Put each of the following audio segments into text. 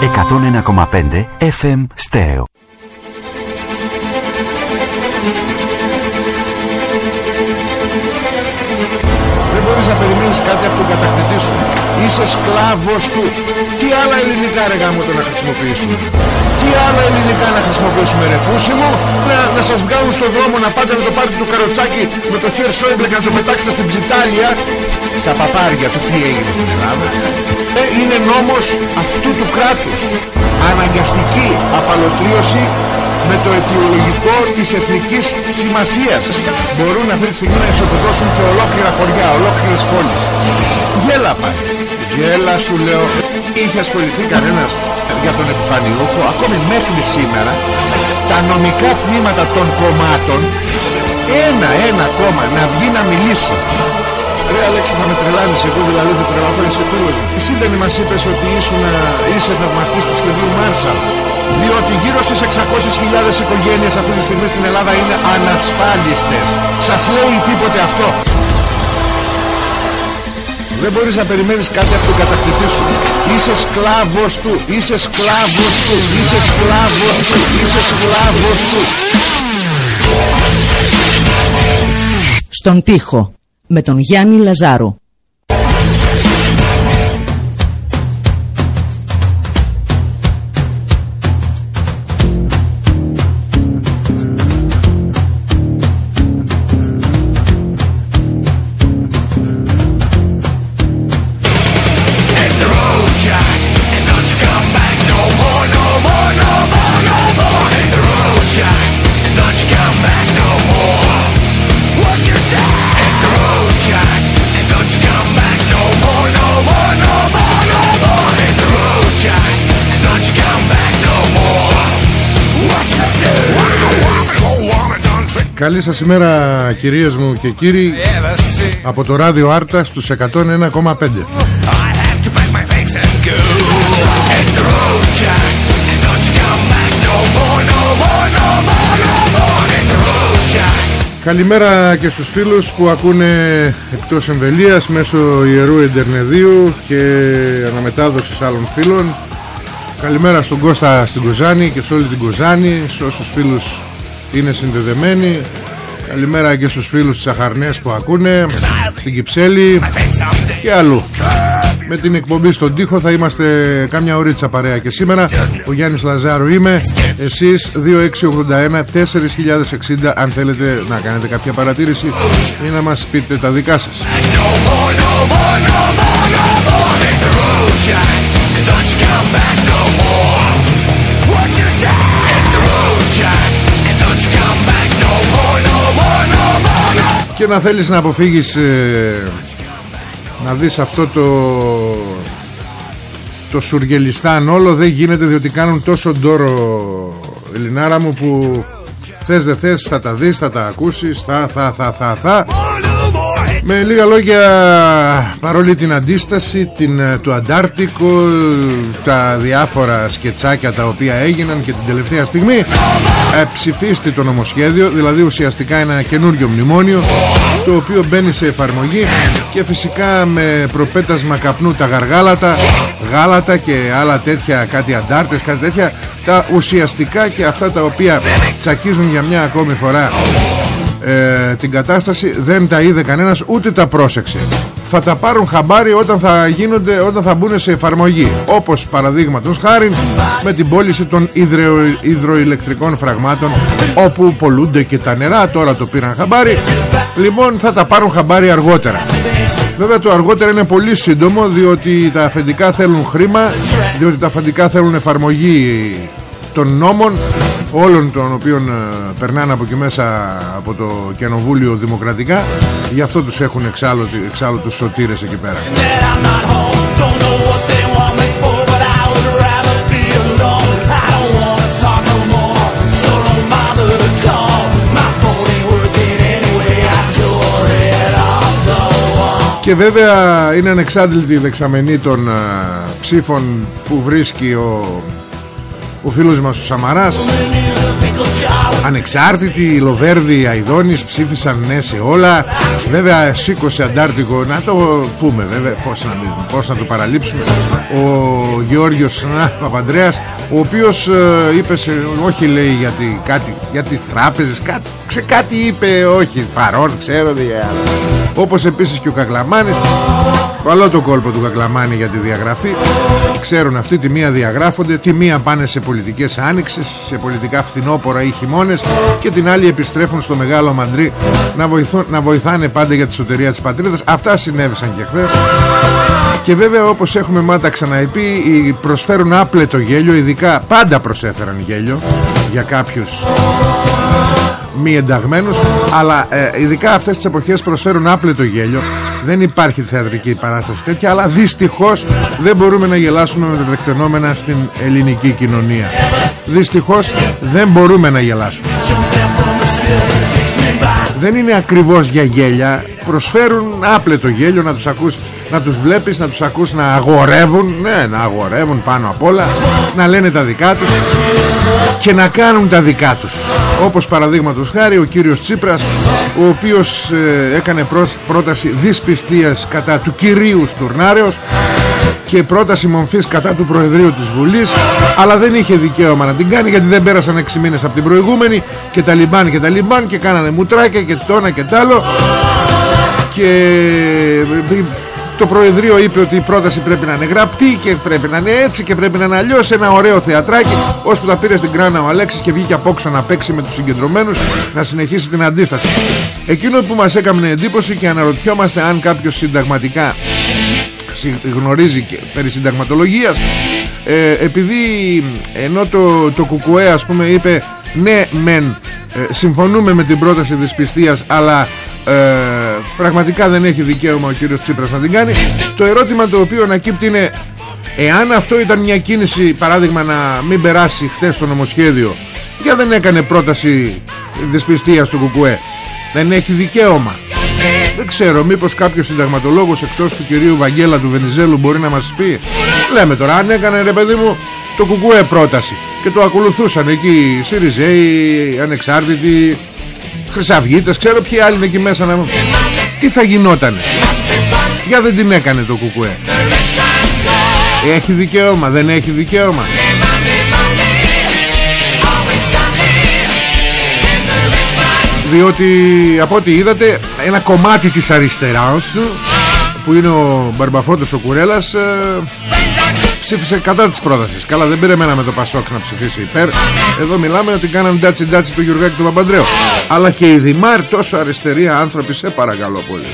101,5 FM Stereo. Δεν μπορείς να περιμένεις κάτι από τον κατακτητή σου. Είσαι σκλάβος του. Τι άλλα ελληνικά ρε γάμο το να χρησιμοποιήσουμε; Τι άλλα ελληνικά να χρησιμοποιήσουμε ρε πούσι μου; Να, να σας βγάλουν στον δρόμο να πάτε να το πάρετε το καροτσάκι με το χέρι Σόιμπλε και να το πετάξετε στην ψιτάλια. Στα παπάρια του τι έγινε στην Ελλάδα; Ε, είναι νόμος αυτού του κράτους. Αναγκαστική απαλωτρίωση με το αιτιολογικό της εθνικής σημασίας μπορούν αυτή τη στιγμή να ισοπεδώσουν και ολόκληρα χωριά, ολόκληρες πόλεις. Γέλα πάει. Γέλα σου λέω. Είχε ασχοληθεί κανένας για τον επιφανιούχο ακόμη μέχρι σήμερα τα νομικά τμήματα των κομμάτων ένα, ένα κόμμα να βγει να μιλήσει Ρε Αλέξη θα με τρελάνεις εγώ δηλαδή δεν τρελαθώ είσαι φίλος μου Εσύ δεν μας είπες ότι ήσουν, είσαι θαυμαστής του σχεδίου Μάρσαλ διότι γύρω στις 600.000 οικογένειες αυτή τη στιγμή στην Ελλάδα είναι ανασφάλιστες. Σας λέει τίποτε αυτό. Δεν μπορείς να περιμένεις κάτι από τον κατακτητή σου. Είσαι σκλάβος του Είσαι σκλάβος του Είσαι σκλάβος του Είσαι σκλάβος του. Στον τοίχο με τον Γιάννη Λαζάρου Καλή σας ημέρα κυρίες μου και κύριοι. Από το ράδιο Άρτα στους 101,5 Καλημέρα και στους φίλους που ακούνε εκτός εμβελίας μέσω Ιερού Εντερνεδίου και αναμετάδοσης άλλων φίλων. Καλημέρα στον Κώστα στην Κοζάνη και σε όλη την Κοζάνη Σε όσους φίλους είναι συνδεδεμένοι Καλημέρα και στους φίλους της Αχαρνές που ακούνε Στην Κυψέλη και αλλού. Με την εκπομπή στον τοίχο θα είμαστε κάμια ωρίτσα παρέα και σήμερα. Ο Γιάννης Λαζάρου είμαι. Εσείς 2681 4060 Αν θέλετε να κάνετε κάποια παρατήρηση Ή να μας πείτε τα δικά σας και να θέλεις να αποφύγεις ε, να δεις αυτό το το σουργελιστάν όλο δεν γίνεται διότι κάνουν τόσο ντόρο Ελληνάρα μου που θες δεν θες θα τα δεις, θα τα ακούσεις θα θα θα θα θα με λίγα λόγια παρόλη την αντίσταση την, ε, του Αντάρτικο τα διάφορα σκετσάκια τα οποία έγιναν και την τελευταία στιγμή ε, ψηφίστη το νομοσχέδιο δηλαδή ουσιαστικά ένα καινούριο μνημόνιο το οποίο μπαίνει σε εφαρμογή και φυσικά με προπέτασμα καπνού τα γαργάλατα γάλατα και άλλα τέτοια κάτι αντάρτες κάτι τέτοια τα ουσιαστικά και αυτά τα οποία τσακίζουν για μια ακόμη φορά ε, την κατάσταση δεν τα είδε κανένας ούτε τα πρόσεξε. Θα τα πάρουν χαμπάρι όταν θα, γίνονται, όταν θα μπουν σε εφαρμογή. Όπως παραδείγματος χάρη με την πώληση των υδρο, υδροηλεκτρικών φραγμάτων όπου πολλούνται και τα νερά τώρα το πήραν χαμπάρι. Λοιπόν θα τα πάρουν χαμπάρι αργότερα. Βέβαια το αργότερα είναι πολύ σύντομο διότι τα αφεντικά θέλουν χρήμα διότι τα αφεντικά θέλουν εφαρμογή των νόμων όλων των οποίων ε, περνάνε από εκεί μέσα από το κοινοβούλιο δημοκρατικά. Γι' αυτό τους έχουν εξάλλου, εξάλλου τους σωτήρες εκεί πέρα. Και βέβαια είναι ανεξάντλητη η δεξαμενή των ψήφων που βρίσκει ο ο φίλος μας ο Σαμαράς. Ανεξάρτητοι Λοβέρδη Αϊδόνης ψήφισαν ναι σε όλα. Βέβαια σήκωσε Αντάρτικο να το πούμε βέβαια πώς να, πώς να το παραλείψουμε. Ο Γεώργιος Παπαντρέας ο οποίος ε, είπε σε, όχι λέει γιατί κάτι, για τις τράπεζες κάτι, ξε, κάτι είπε όχι παρόν ξέρω δια. όπως επίσης και ο Κακλαμάνης Καλό το κόλπο του Κακλαμάνη για τη διαγραφή. Ξέρουν αυτοί τη μία διαγράφονται Τη μία πάνε σε πολιτικές άνοιξες Σε πολιτικά φθινόπορα ή χειμώνες Και την άλλη επιστρέφουν στο μεγάλο μαντρί να, βοηθούν, να βοηθάνε πάντα για τη σωτερία της πατρίδας. Αυτά συνέβησαν και χθες. Και βέβαια όπως έχουμε μάτα ξαναεπεί Προσφέρουν άπλετο γέλιο Ειδικά πάντα προσέφεραν γέλιο Για κάποιους μη ενταγμένους αλλά ε, ειδικά αυτές τις εποχές προσφέρουν άπλετο γέλιο. Δεν υπάρχει θεατρική παράσταση τέτοια αλλά δυστυχώς δεν μπορούμε να γελάσουμε με τα τεκτενόμενα στην ελληνική κοινωνία. Δυστυχώς δεν μπορούμε να γελάσουμε. Δεν είναι ακριβώς για γέλια. Προσφέρουν άπλετο γέλιο να τους ακούς να τους βλέπεις, να τους ακούς να αγορεύουν. Ναι, να αγορεύουν πάνω απ' όλα να λένε τα δικά τους και να κάνουν τα δικά τους. Όπως παραδείγματος χάρη ο κύριος Τσίπρας ο οποίος ε, έκανε πρόταση δυσπιστίας κατά του κυρίου Στουρνάρεως και πρόταση μομφής κατά του Προεδρείου της Βουλής αλλά δεν είχε δικαίωμα να την κάνει γιατί δεν πέρασαν 6 μήνες από την προηγούμενη και τα λιμπάν και τα λιμπάν και κάνανε μουτράκια και τόνα και τ' άλλο. Και το Προεδρείο είπε ότι η πρόταση πρέπει να είναι γραπτή και πρέπει να είναι έτσι και πρέπει να είναι αλλιώς ένα ωραίο θεατράκι. Ώσπου τα πήρε στην κράνα ο Αλέξης και βγήκε απόξω να παίξει με τους συγκεντρωμένους να συνεχίσει την αντίσταση. Εκείνο που μας έκανε εντύπωση και αναρωτιόμαστε αν κάποιος συνταγματικά γνωρίζει και περί συνταγματολογίας. Ε, επειδή ενώ το, το Κουκουέ ας πούμε είπε ναι μεν ε, συμφωνούμε με την πρόταση της πιστείας αλλά ε, πραγματικά δεν έχει δικαίωμα ο κύριος Τσίπρας να την κάνει. Το ερώτημα το οποίο ανακύπτει είναι εάν αυτό ήταν μια κίνηση παράδειγμα να μην περάσει χθες το νομοσχέδιο για δεν έκανε πρόταση δυσπιστίας του Κουκουέ. Δεν έχει δικαίωμα. Δεν ξέρω μήπως κάποιος συνταγματολόγος εκτός του κυρίου Βαγγέλα του Βενιζέλου μπορεί να μας πει λέμε τώρα αν έκανε ρε παιδί μου το Κουκουέ πρόταση και το ακολουθούσαν εκεί Σιριζέοι, Ανεξάρτητοι Χρυσαυγίτες ξέρω ποιοι άλλοι είναι εκεί μέσα να... τι θα γινότανε; Για δεν την έκανε το Κουκουέ. Έχει δικαίωμα δεν έχει δικαίωμα. Διότι από ό,τι είδατε ένα κομμάτι της αριστεράς που είναι ο Μπαρμπαφώτος ο Κουρέλας ε, ψήφισε κατά της πρότασης. Καλά δεν περιμέναμε το Πασόκ να ψηφίσει υπέρ. Εδώ μιλάμε ότι κάναν ντάτσι ντάτσι του Γιουργάκη του Παπαντρέου. Αλλά και οι Δημάρ τόσο αριστεροί άνθρωποι σε παρακαλώ πολύ.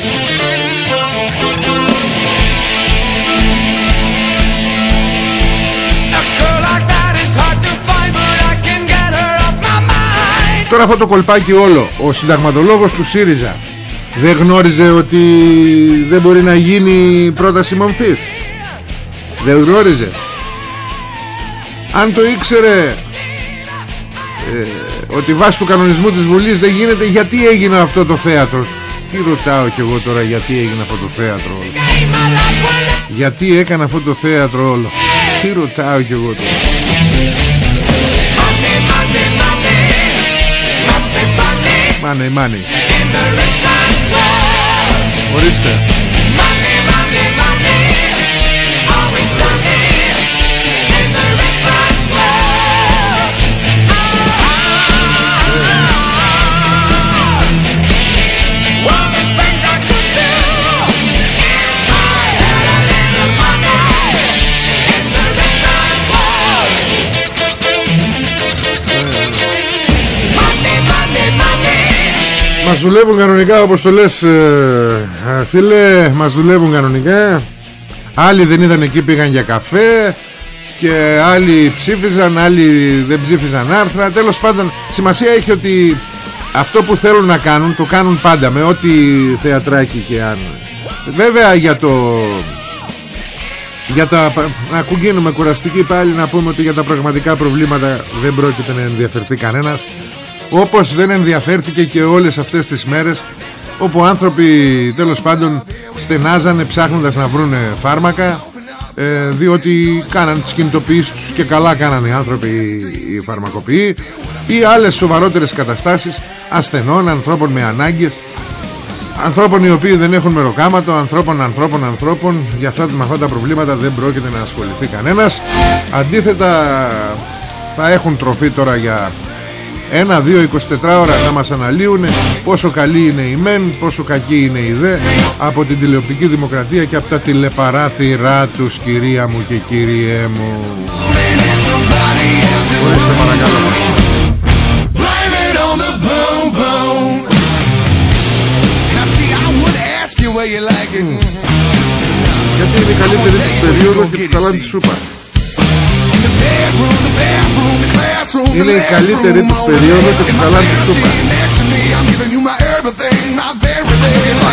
Τώρα αυτό το κολπάκι όλο. Ο συνταγματολόγος του ΣΥΡΙΖΑ Δεν γνώριζε ότι Δεν μπορεί να γίνει πρόταση μομφής Δεν γνώριζε. Αν το ήξερε ε, Ότι βάσει του κανονισμού της Βουλής Δεν γίνεται γιατί έγινε αυτό το θέατρο; Τι ρωτάω κι εγώ τώρα Γιατί έγινε αυτό το θέατρο; Όλο Γιατί έκανε αυτό το θέατρο όλο; Τι ρωτάω κι εγώ τώρα; Money, money. Ορίστε. Μας δουλεύουν κανονικά όπως το λες ε, φίλε Μας δουλεύουν κανονικά. Άλλοι δεν ήταν εκεί πήγαν για καφέ Και άλλοι ψήφιζαν Άλλοι δεν ψήφιζαν άρθρα. Τέλος πάντων σημασία έχει ότι Αυτό που θέλουν να κάνουν Το κάνουν πάντα με ό,τι θεατράκι και αν. Βέβαια για το για τα, να κουγκίνουμε κουραστική πάλι να πούμε ότι για τα πραγματικά προβλήματα δεν πρόκειται να ενδιαφερθεί κανένας όπως δεν ενδιαφέρθηκε και όλες αυτές τις μέρες όπου άνθρωποι τέλος πάντων στενάζανε ψάχνοντας να βρουν φάρμακα ε, διότι κάναν τις κινητοποιήσεις τους και καλά κάνανε οι άνθρωποι οι φαρμακοποιοί ή άλλες σοβαρότερες καταστάσεις ασθενών, ανθρώπων με ανάγκες ανθρώπων οι οποίοι δεν έχουν μεροκάματο ανθρώπων, ανθρώπων, ανθρώπων. Για αυτά, με αυτά τα προβλήματα δεν πρόκειται να ασχοληθεί κανένας. Αντίθετα θα έχουν τροφή τώρα για ένα, δύο, 24 ώρα να μας αναλύουν πόσο καλή είναι η μεν, πόσο κακή είναι η δε από την τηλεοπτική δημοκρατία και από τα τηλεπαράθυρά τους κυρία μου και κύριέ μου. Ορίστε παρακαλώ. Γιατί είναι η καλύτερη της περίοδος και της καλά τη σούπα. Είναι η καλύτερη της περίοδο και της καλά τη σούπα.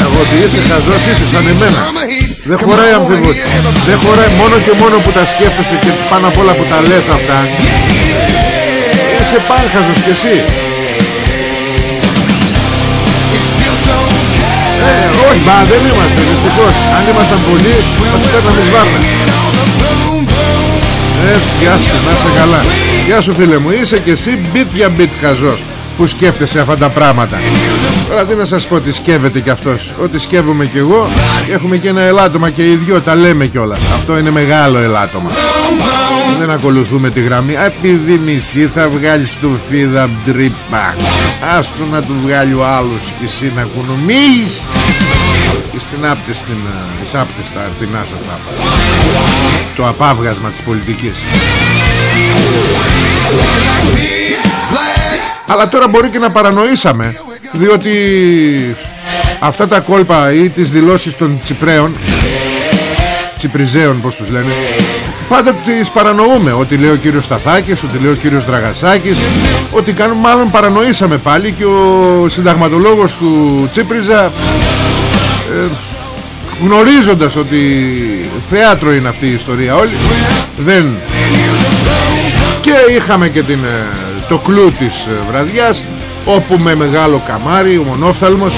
Εγώ ότι είσαι χαζός είσαι σαν εμένα. Δεν χωράει αμφιβολία. Δεν χωράει μόνο και μόνο που τα σκέφτεσαι και πάνω απ' όλα που τα λες αυτά. Είσαι πάνχαζος κι εσύ. Ε, όχι, μπα, δεν είμαστε δυστυχώς. Αν ήμασταν πολλοί, θα τους παίρναμε σβάρνα. Έτσι, γεια σου, να είσαι καλά. Γεια σου φίλε μου, είσαι και εσύ μπιτ για μπιτ χαζός που σκέφτεσαι αυτά τα πράγματα. Τώρα τι να σας πω τι σκέφτεται κι αυτός. Ό,τι σκέφτομαι κι εγώ, έχουμε και ένα ελάττωμα και οι δυο τα λέμε κιόλας. Αυτό είναι μεγάλο ελάττωμα. Δεν ακολουθούμε τη γραμμή. Επειδή μισή θα βγάλει του φίδα μπτρίπα. Άστο να του βγάλει ο άλλος και εσύ να κουνομείς. Και στην άπτη, στην, εις άπτη στα αρτινά σας τα Το απάβγασμα της πολιτικής. Αλλά τώρα μπορεί και να παρανοήσαμε Διότι Αυτά τα κόλπα ή τις δηλώσεις των Τσιπρέων Τσιπριζέων πως τους λένε Πάντα τις παρανοούμε Ότι λέει ο κύριος Σταθάκης Ότι λέει ο κύριος Δραγασάκης Ότι κάνουμε μάλλον παρανοήσαμε πάλι Και ο συνταγματολόγος του Τσίπριζα ε, Γνωρίζοντας ότι Θέατρο είναι αυτή η ιστορία όλη Δεν. Και είχαμε και την ε, το κλου της ε, βραδιάς όπου με μεγάλο καμάρι ο μονόφθαλμος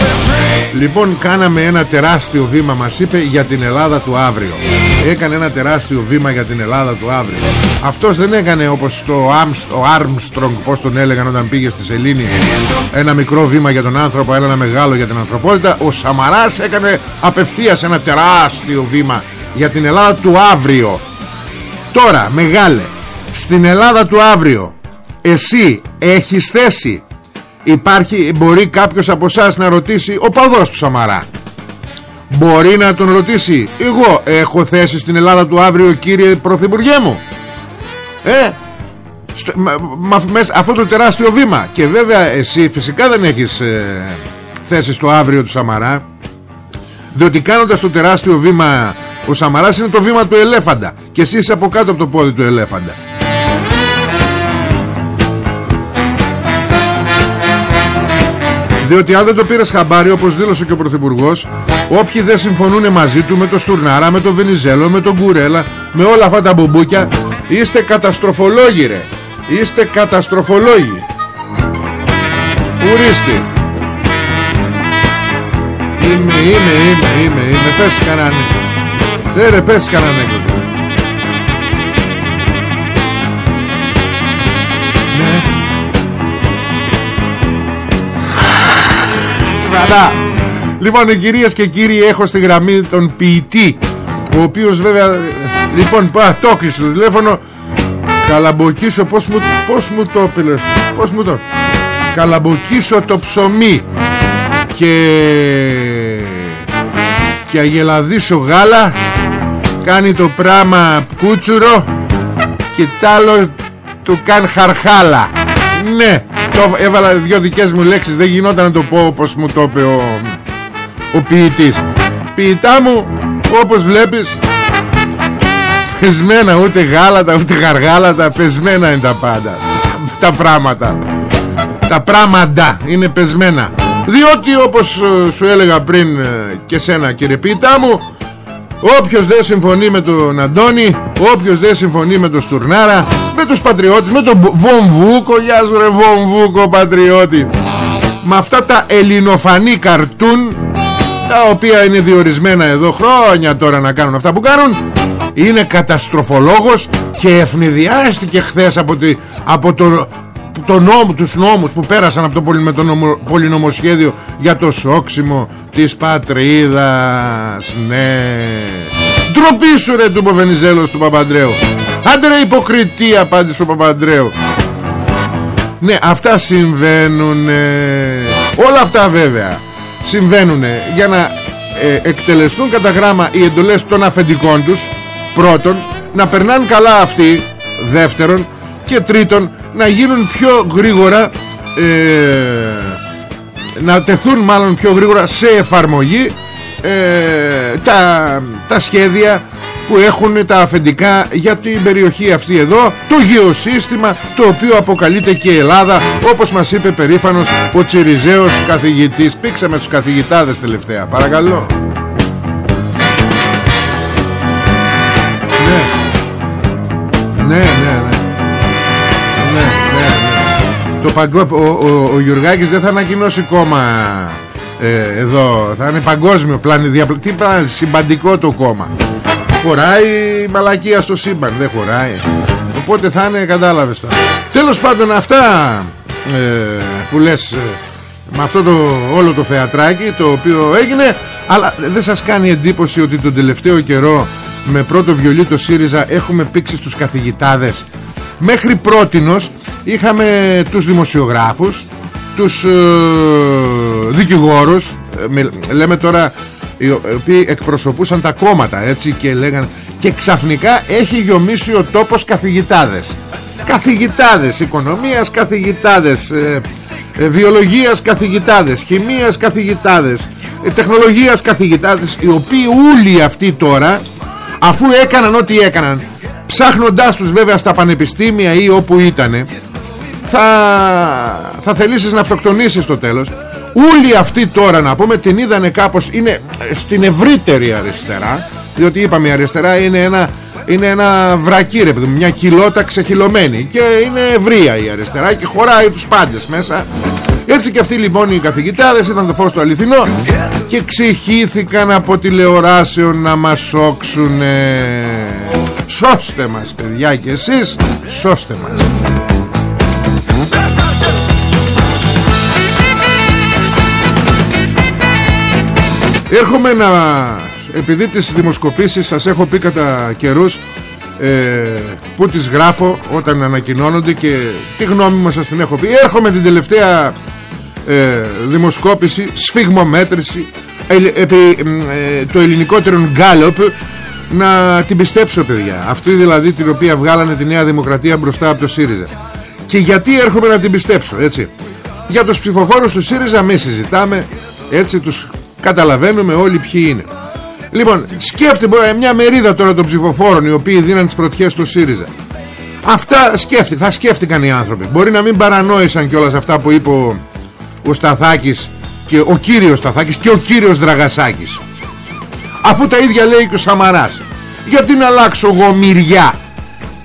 λοιπόν κάναμε ένα τεράστιο βήμα μας είπε για την Ελλάδα του αύριο. Έκανε ένα τεράστιο βήμα για την Ελλάδα του αύριο. Αυτός δεν έκανε όπως το ο Armstrong πως τον έλεγαν όταν πήγε στη Σελήνη. Ένα μικρό βήμα για τον άνθρωπο ένα μεγάλο για την ανθρωπότητα. Ο Σαμαράς έκανε απευθείας ένα τεράστιο βήμα για την Ελλάδα του αύριο. Τώρα μεγάλε στην Ελλάδα του αύριο εσύ έχεις θέση Υπάρχει, μπορεί κάποιος από εσάς να ρωτήσει Ο παδός του Σαμαρά. Μπορεί να τον ρωτήσει Εγώ έχω θέση στην Ελλάδα του αύριο Κύριε Πρωθυπουργέ μου; Ε στο, Αυτό το τεράστιο βήμα. Και βέβαια εσύ φυσικά δεν έχεις ε, Θέση στο αύριο του Σαμαρά. Διότι κάνοντας το τεράστιο βήμα Ο Σαμαράς είναι το βήμα του ελέφαντα. Και εσύ είσαι από κάτω από το πόδι του ελέφαντα Διότι αν δεν το πήρες χαμπάρι όπως δήλωσε και ο Πρωθυπουργός Όποιοι δεν συμφωνούν μαζί του με το Στουρνάρα, με το Βενιζέλο, με τον Κουρέλα Με όλα αυτά τα μπουμπούκια Είστε καταστροφολόγοι ρε. Είστε καταστροφολόγοι. Ορίστε. Είμαι, είμαι, είμαι, είμαι, είμαι Πες κανένα Δεν ρε πες κανένα Λοιπόν οι κυρίες και κύριοι έχω στη γραμμή τον ποιητή Ο οποίος βέβαια Λοιπόν πά, το κλείσε το τηλέφωνο. Καλαμποκίσω πως μου, πως μου το πήλες Πως μου το Καλαμποκίσω το ψωμί Και Και αγελαδίσω γάλα. Κάνει το πράμα κούτσουρο Και τ' άλλο του καν χαρχάλα. Ναι το έβαλα δυο δικές μου λέξεις Δεν γινόταν να το πω όπως μου το είπε ο, ο ποιητής. Ποιητά μου όπως βλέπεις Πεσμένα ούτε γάλατα ούτε γαργάλατα Πεσμένα είναι τα πάντα. Τα πράγματα. Τα πράγματα είναι πεσμένα. Διότι όπως ε, σου έλεγα πριν ε, και σένα κύριε ποιητά μου Όποιος δεν συμφωνεί με τον Αντώνη Όποιος δεν συμφωνεί με τον Στουρνάρα Με τους πατριώτες Με τον Βομβούκο Γεια σου ρε Βομβούκο πατριώτη. Με αυτά τα ελληνοφανή καρτούν Τα οποία είναι διορισμένα εδώ χρόνια τώρα να κάνουν αυτά που κάνουν είναι καταστροφολόγος και ευνηδιάστηκε χθες από, τη, από το, το νόμο, τους νόμους που πέρασαν από το πολυνομοσχέδιο για το σόξιμο της πατρίδας. Ναι. Ντροπή σου ρε του Ποβενιζέλος του Παπαντρέου άντε ρε υποκριτή απάντησε ο Παπαντρέου ναι αυτά συμβαίνουν όλα αυτά βέβαια συμβαίνουν για να ε, εκτελεστούν κατά γράμμα οι εντολές των αφεντικών τους. Πρώτον να περνάνε καλά αυτοί. Δεύτερον και τρίτον να γίνουν πιο γρήγορα ε, να τεθούν μάλλον πιο γρήγορα σε εφαρμογή ε, τα, τα σχέδια που έχουν τα αφεντικά για την περιοχή αυτή εδώ το γεωσύστημα το οποίο αποκαλείται και η Ελλάδα όπως μας είπε περήφανος ο Τσιριζέος καθηγητής. Πήξαμε τους καθηγητάδες τελευταία παρακαλώ. Ναι. Ναι ναι ναι. Ναι, ναι, ναι. Το παγκό... ο, ο, ο Γιουργάκης δεν θα ανακοινώσει κόμμα ε, εδώ. Θα είναι παγκόσμιο πλάνη διαπλ... τι συμπαντικό το κόμμα χωράει μαλακία στο σύμπαν δεν χωράει. Οπότε θα είναι κατάλαβες τώρα. Τέλος πάντων αυτά ε, που λες ε, με αυτό το όλο το θεατράκι το οποίο έγινε αλλά δεν σας κάνει εντύπωση ότι τον τελευταίο καιρό με πρώτο βιολί το ΣΥΡΙΖΑ έχουμε πήξει στους καθηγητάδες. Μέχρι πρότινος είχαμε τους δημοσιογράφους τους ε, δικηγόρους ε, λέμε τώρα οι οποίοι εκπροσωπούσαν τα κόμματα έτσι και λέγανε και ξαφνικά έχει γιομίσει ο τόπος καθηγητάδες. Καθηγητάδες οικονομίας καθηγητάδες ε, ε, βιολογίας καθηγητάδες χημίας καθηγητάδες ε, τεχνολογίας καθηγητάδες οι οποίοι όλοι αυτοί τώρα αφού έκαναν ό,τι έκαναν ψάχνοντάς τους βέβαια στα πανεπιστήμια ή όπου ήτανε θα, θα θελήσεις να αυτοκτονήσεις στο τέλος Όλοι αυτοί τώρα να πούμε την είδανε κάπως Είναι στην ευρύτερη αριστερά Διότι είπαμε η αριστερά είναι ένα, είναι ένα βρακί ρε παιδί Μια κοιλώτα ξεχυλωμένη Και είναι ευρεία η αριστερά Και χωράει τους πάντες μέσα. Έτσι και αυτοί λοιπόν οι καθηγητάδες ήταν το φως του αληθινό Και ξεχύθηκαν από τηλεοράσεων να μας σώξουν Σώστε μας παιδιά και εσείς Σώστε μας Έρχομαι να... Επειδή τις δημοσκοπήσεις σας έχω πει κατά καιρούς ε, Που τις γράφω όταν ανακοινώνονται Και τη γνώμη μου σας την έχω πει. Έρχομαι την τελευταία ε, δημοσκόπηση Σφιγμομέτρηση ε, ε, Το ελληνικότερο γκάλοπ Να την πιστέψω παιδιά. Αυτή δηλαδή την οποία βγάλανε τη Νέα Δημοκρατία Μπροστά από το ΣΥΡΙΖΑ. Και γιατί έρχομαι να την πιστέψω έτσι. Για τους ψηφοφόρους του ΣΥΡΙΖΑ μη συζητάμε Έτσι τους Καταλαβαίνουμε όλοι ποιοι είναι. Λοιπόν σκέφτε μια μερίδα τώρα των ψηφοφόρων Οι οποίοι δίναν τις πρωτιές στο ΣΥΡΙΖΑ. Αυτά σκέφτε, θα σκέφτηκαν οι άνθρωποι. Μπορεί να μην παρανόησαν και όλα αυτά που είπε ο, ο Σταθάκης και Ο κύριος Σταθάκης και ο κύριος Δραγασάκης. Αφού τα ίδια λέει και ο Σαμαράς. Γιατί να αλλάξω εγώ μυριά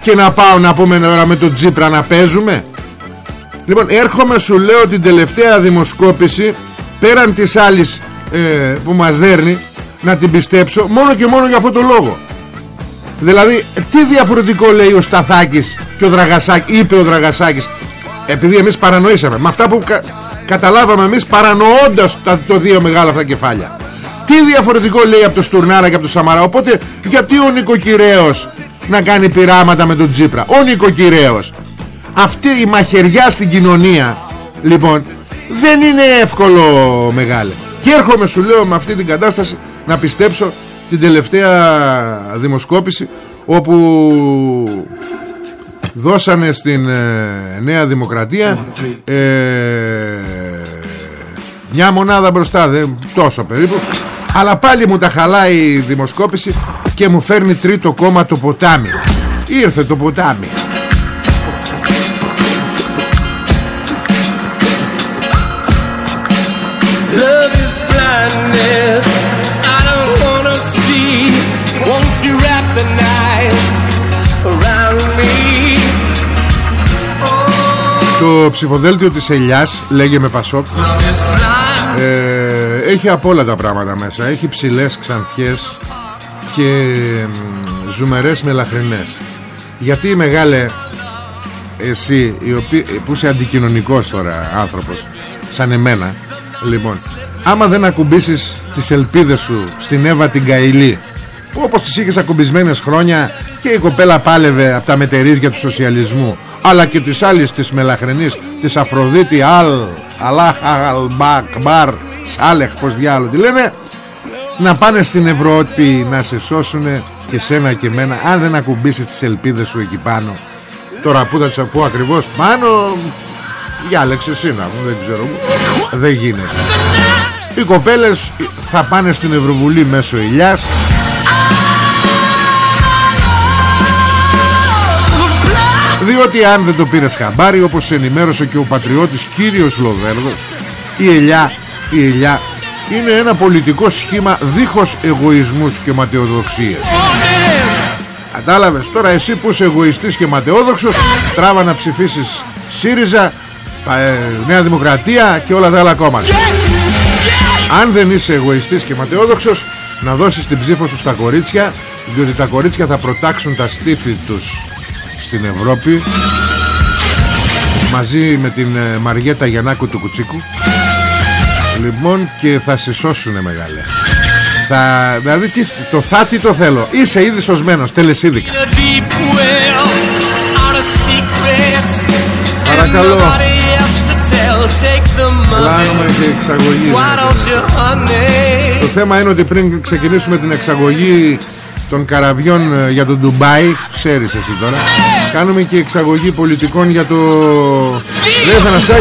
Και να πάω να πούμε ώρα με τον Τζίπρα να παίζουμε; Λοιπόν έρχομαι σου λέω την τελευταία δημοσκόπηση Πέραν της άλλης ε, που μας δέρνει να την πιστέψω μόνο και μόνο για αυτό το λόγο. Δηλαδή τι διαφορετικό λέει ο Σταθάκης και ο Δραγασάκης είπε ο Δραγασάκης επειδή εμείς παρανοήσαμε με αυτά που καταλάβαμε εμείς παρανοώντας τα, το δύο μεγάλα αυτά κεφάλια. Τι διαφορετικό λέει από το Στουρνάρα και από το Σαμαρά οπότε γιατί ο νοικοκυρέος να κάνει πειράματα με τον Τζίπρα ο νοικοκυρέος. Αυτή η μαχαιριά στην κοινωνία λοιπόν δεν είναι εύκολο μεγάλε και έρχομαι σου λέω με αυτή την κατάσταση να πιστέψω την τελευταία δημοσκόπηση όπου δώσανε στην ε, Νέα Δημοκρατία ε, μια μονάδα μπροστά δεν, τόσο περίπου. Αλλά πάλι μου τα χαλάει η δημοσκόπηση και μου φέρνει τρίτο κόμμα το ποτάμι. Ήρθε το ποτάμι Το ψηφοδέλτιο της Ελιάς Λέγε με Πασόκ. Ε, Έχει από όλα τα πράγματα μέσα. Έχει ψηλές ξανθιές και ζουμερές μελαχρινές. Γιατί μεγάλε εσύ που είσαι αντικοινωνικός τώρα άνθρωπος σαν εμένα λοιπόν άμα δεν ακουμπήσεις τις ελπίδες σου στην Εύα την Καηλή όπως τις είχες ακουμπισμένες χρόνια και η κοπέλα πάλευε από τα μετερίζια του σοσιαλισμού αλλά και της άλλης της μελαχρινής της Αφροδίτη Αλ Αλάχ Μπαρ Σάλεχ πως διάλογο τη λένε να πάνε στην Ευρώπη να σε σώσουν και σένα και μένα αν δεν ακουμπήσεις τις ελπίδες σου εκεί πάνω. Τώρα που θα τις πω ακριβώς πάνω διάλεξε εσύ να μου δεν ξέρω δεν γίνεται. Οι κοπέλες θα πάνε στην Ευρωβουλή μέσω ηλιάς διότι αν δεν το πήρες χαμπάρι όπως ενημέρωσε και ο πατριώτης κύριος Λοβέρδος η ελιά, η ελιά είναι ένα πολιτικό σχήμα δίχως εγωισμούς και ματαιοδοξίες. Κατάλαβες τώρα εσύ που είσαι εγωιστής και ματαιόδοξος Τράβα να ψηφίσεις ΣΥΡΙΖΑ ε, Νέα Δημοκρατία και όλα τα άλλα κόμματα Αν δεν είσαι εγωιστής και ματαιόδοξος Να δώσεις την ψήφο σου στα κορίτσια Διότι τα κορίτσια θα προτάξουν τα στήθη τους Στην Ευρώπη. Μαζί με την ε, Μαριέτα Γιαννάκου του Κουτσίκου. Λοιπόν και θα σε σώσουνε μεγάλε. Θα, Δηλαδή τι, το θα τι το θέλω. Είσαι ήδη σωσμένος τελεσίδικα Παρακαλώ Κλάνουμε και εξαγωγή. Το θέμα είναι ότι πριν ξεκινήσουμε την εξαγωγή των καραβιών ε, για το Ντουμπάι Ξέρεις εσύ τώρα Κάνουμε και εξαγωγή πολιτικών για το Δεν θα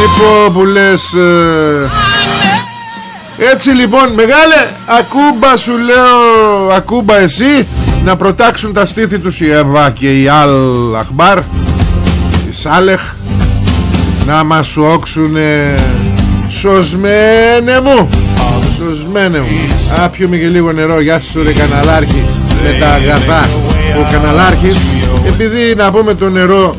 Λοιπόν που λες ε, Έτσι λοιπόν μεγάλε Ακούμπα σου λέω Ακούμπα εσύ Να προτάξουν τα στήθη τους η Εύα και η Αλ Αχμπάρ Η Σάλεχ Να μας σου όξουνε Σωσμένε μου. Σωσμένε μου. Α πιούμε και λίγο νερό. Γεια σου ρε καναλάρχη Με τα αγαθά Ο καναλάρχης. Επειδή να πούμε το νερό